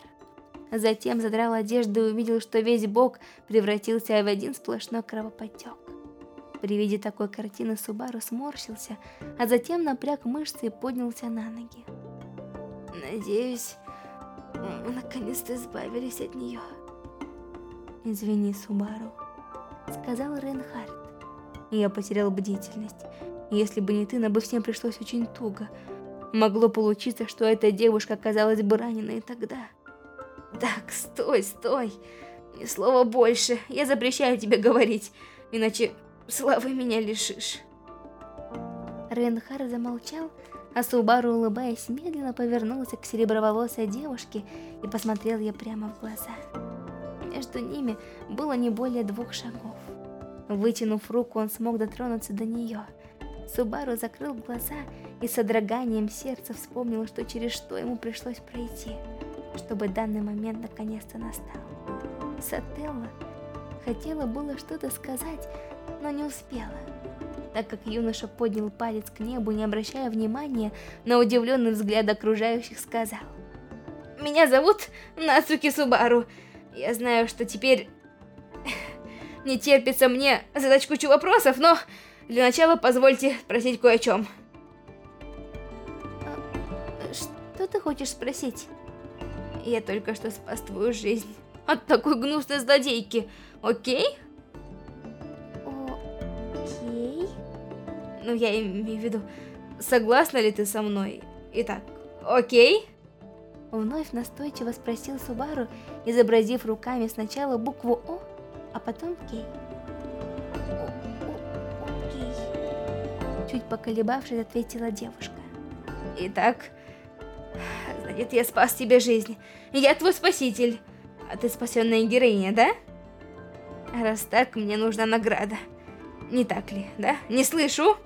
Затем задрал одежду и увидел, что весь бок превратился в один сплошной кровоподтек. При виде такой картины Субару сморщился, а затем напряг мышцы и поднялся на ноги. Надеюсь, мы наконец-то избавились от нее. Извини, Субару, сказал Рейнхард. Я потерял бдительность. Если бы не ты, нам бы всем пришлось очень туго. Могло получиться, что эта девушка оказалась бы раненой тогда. Так, стой, стой. Ни слова больше. Я запрещаю тебе говорить, иначе славы меня лишишь. Ренхар замолчал, а Субару, улыбаясь, медленно повернулся к сереброволосой девушке и посмотрел ей прямо в глаза. Между ними было не более двух шагов. Вытянув руку, он смог дотронуться до нее. Субару закрыл глаза и с содроганием сердца вспомнил, что через что ему пришлось пройти, чтобы данный момент наконец-то настал. Сателла хотела было что-то сказать, но не успела так как юноша поднял палец к небу, не обращая внимания на удивленный взгляд окружающих, сказал. «Меня зовут Нацуки Субару. Я знаю, что теперь не терпится мне задать кучу вопросов, но для начала позвольте спросить кое о чем». А, что ты хочешь спросить? Я только что спас твою жизнь от такой гнусной злодейки, окей? Ну, я имею в виду, согласна ли ты со мной? Итак, окей? Вновь настойчиво спросил Субару, изобразив руками сначала букву О, а потом Кей. Чуть поколебавшись, ответила девушка. Итак, значит, я спас тебе жизнь. Я твой спаситель. А ты спасенная героиня, да? Раз так, мне нужна награда. Не так ли, да? Не слышу?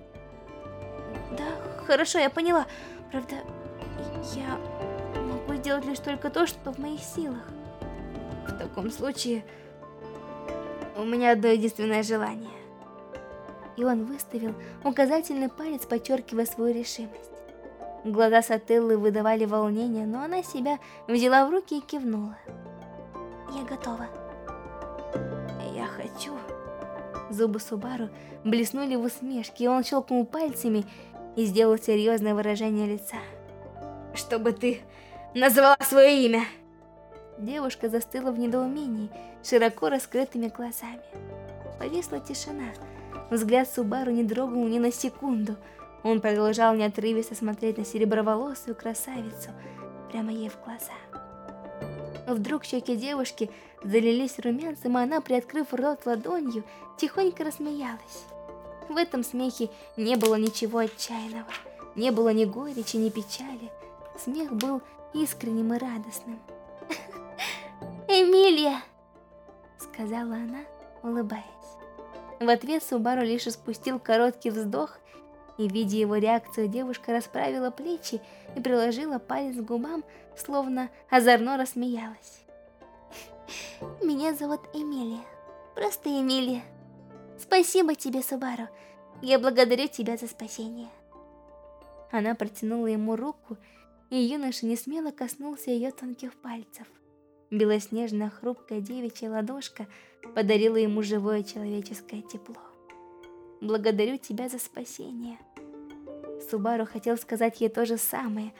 Хорошо, я поняла. Правда, я могу сделать лишь только то, что в моих силах. В таком случае, у меня одно единственное желание. И он выставил указательный палец, подчеркивая свою решимость. Глаза Сателлы выдавали волнение, но она себя взяла в руки и кивнула. Я готова. Я хочу. Зубы Субару блеснули в усмешке, и он щелкнул пальцами, и сделал серьезное выражение лица. «Чтобы ты назвала свое имя!» Девушка застыла в недоумении, широко раскрытыми глазами. Повисла тишина. Взгляд Субару не дрогнул ни на секунду. Он продолжал неотрывисто смотреть на сереброволосую красавицу, прямо ей в глаза. Вдруг щеки девушки залились румянцем, и она, приоткрыв рот ладонью, тихонько рассмеялась. В этом смехе не было ничего отчаянного, не было ни горечи, ни печали. Смех был искренним и радостным. «Эмилия!» — сказала она, улыбаясь. В ответ Субару лишь спустил короткий вздох И, видя его реакцию, девушка расправила плечи и приложила палец к губам, словно озорно рассмеялась. Меня зовут Эмилия. Просто Эмилия. Спасибо тебе, Субару. Я благодарю тебя за спасение. Она протянула ему руку, и юноша не смело коснулся ее тонких пальцев. Белоснежная хрупкая девичья ладошка подарила ему живое человеческое тепло. «Благодарю тебя за спасение». Субару хотел сказать ей то же самое,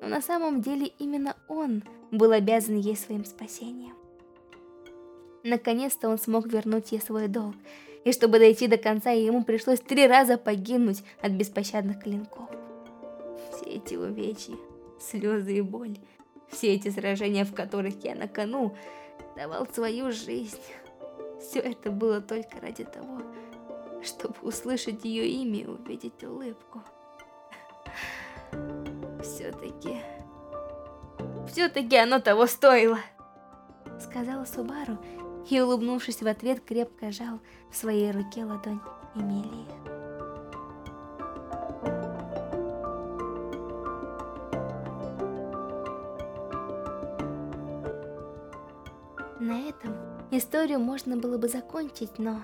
но на самом деле именно он был обязан ей своим спасением. Наконец-то он смог вернуть ей свой долг, и чтобы дойти до конца, ему пришлось три раза погибнуть от беспощадных клинков. Все эти увечья, слезы и боль, все эти сражения, в которых я на кону давал свою жизнь, все это было только ради того, чтобы услышать ее имя и увидеть улыбку. Все-таки... Все-таки оно того стоило, сказала Субару, и, улыбнувшись в ответ, крепко жал в своей руке ладонь Эмилии. На этом историю можно было бы закончить, но...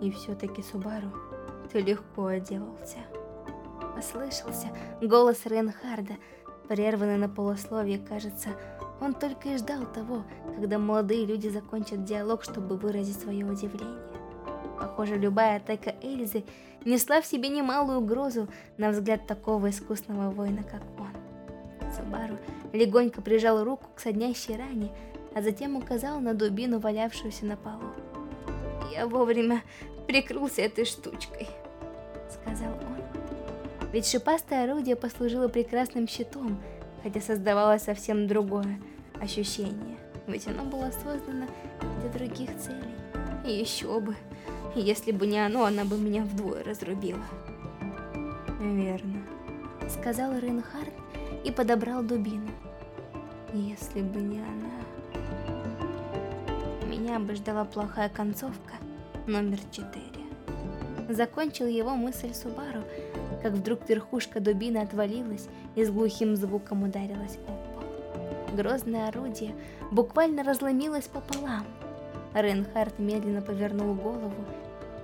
И все-таки, Субару, ты легко отделался. Послышался голос Ренхарда, прерванный на полусловие, кажется, он только и ждал того, когда молодые люди закончат диалог, чтобы выразить свое удивление. Похоже, любая атака Эльзы несла в себе немалую угрозу на взгляд такого искусного воина, как он. Субару легонько прижал руку к соднящей ране, а затем указал на дубину, валявшуюся на полу. «Я вовремя прикрылся этой штучкой», — сказал он. Ведь шипастое орудие послужило прекрасным щитом, хотя создавалось совсем другое ощущение, ведь оно было создано для других целей. И еще бы, если бы не оно, она бы меня вдвое разрубила. Верно, сказал Рейнхард и подобрал дубину. Если бы не она, меня бы ждала плохая концовка номер четыре. Закончил его мысль Субару, как вдруг верхушка дубины отвалилась и с глухим звуком ударилась о пол. Грозное орудие буквально разломилось пополам. Рейнхард медленно повернул голову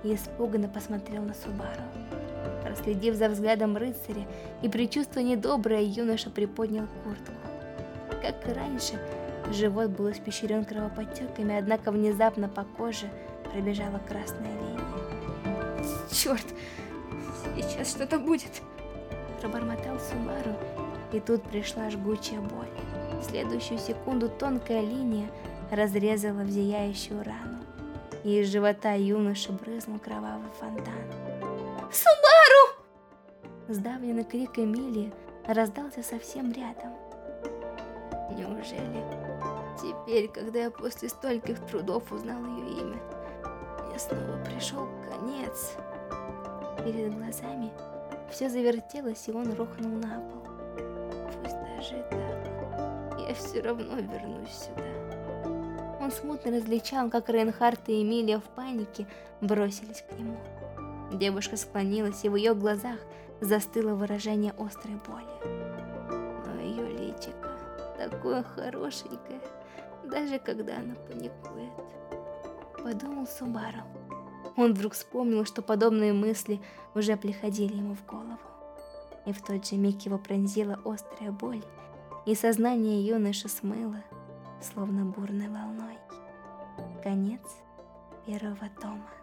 и испуганно посмотрел на Субару. Проследив за взглядом рыцаря и предчувствуя недоброе, юноша приподнял куртку. Как и раньше, живот был испещрен кровоподтеками, однако внезапно по коже пробежала красная линия. «Черт!» Сейчас что-то будет. Пробормотал Сумару, и тут пришла жгучая боль. В следующую секунду тонкая линия разрезала в зияющую рану, и из живота юноши брызнул кровавый фонтан. «Сумару!» Сдавленный крик Эмилии раздался совсем рядом. Неужели теперь, когда я после стольких трудов узнал ее имя, мне снова пришел конец? Перед глазами все завертелось, и он рухнул на пол. Пусть даже так, я все равно вернусь сюда. Он смутно различал, как Рейнхард и Эмилия в панике бросились к нему. Девушка склонилась, и в ее глазах застыло выражение острой боли. Но ее личико такое хорошенькое, даже когда она паникует. Подумал Субару. Он вдруг вспомнил, что подобные мысли уже приходили ему в голову. И в тот же миг его пронзила острая боль, и сознание юноши смыло, словно бурной волной. Конец первого тома.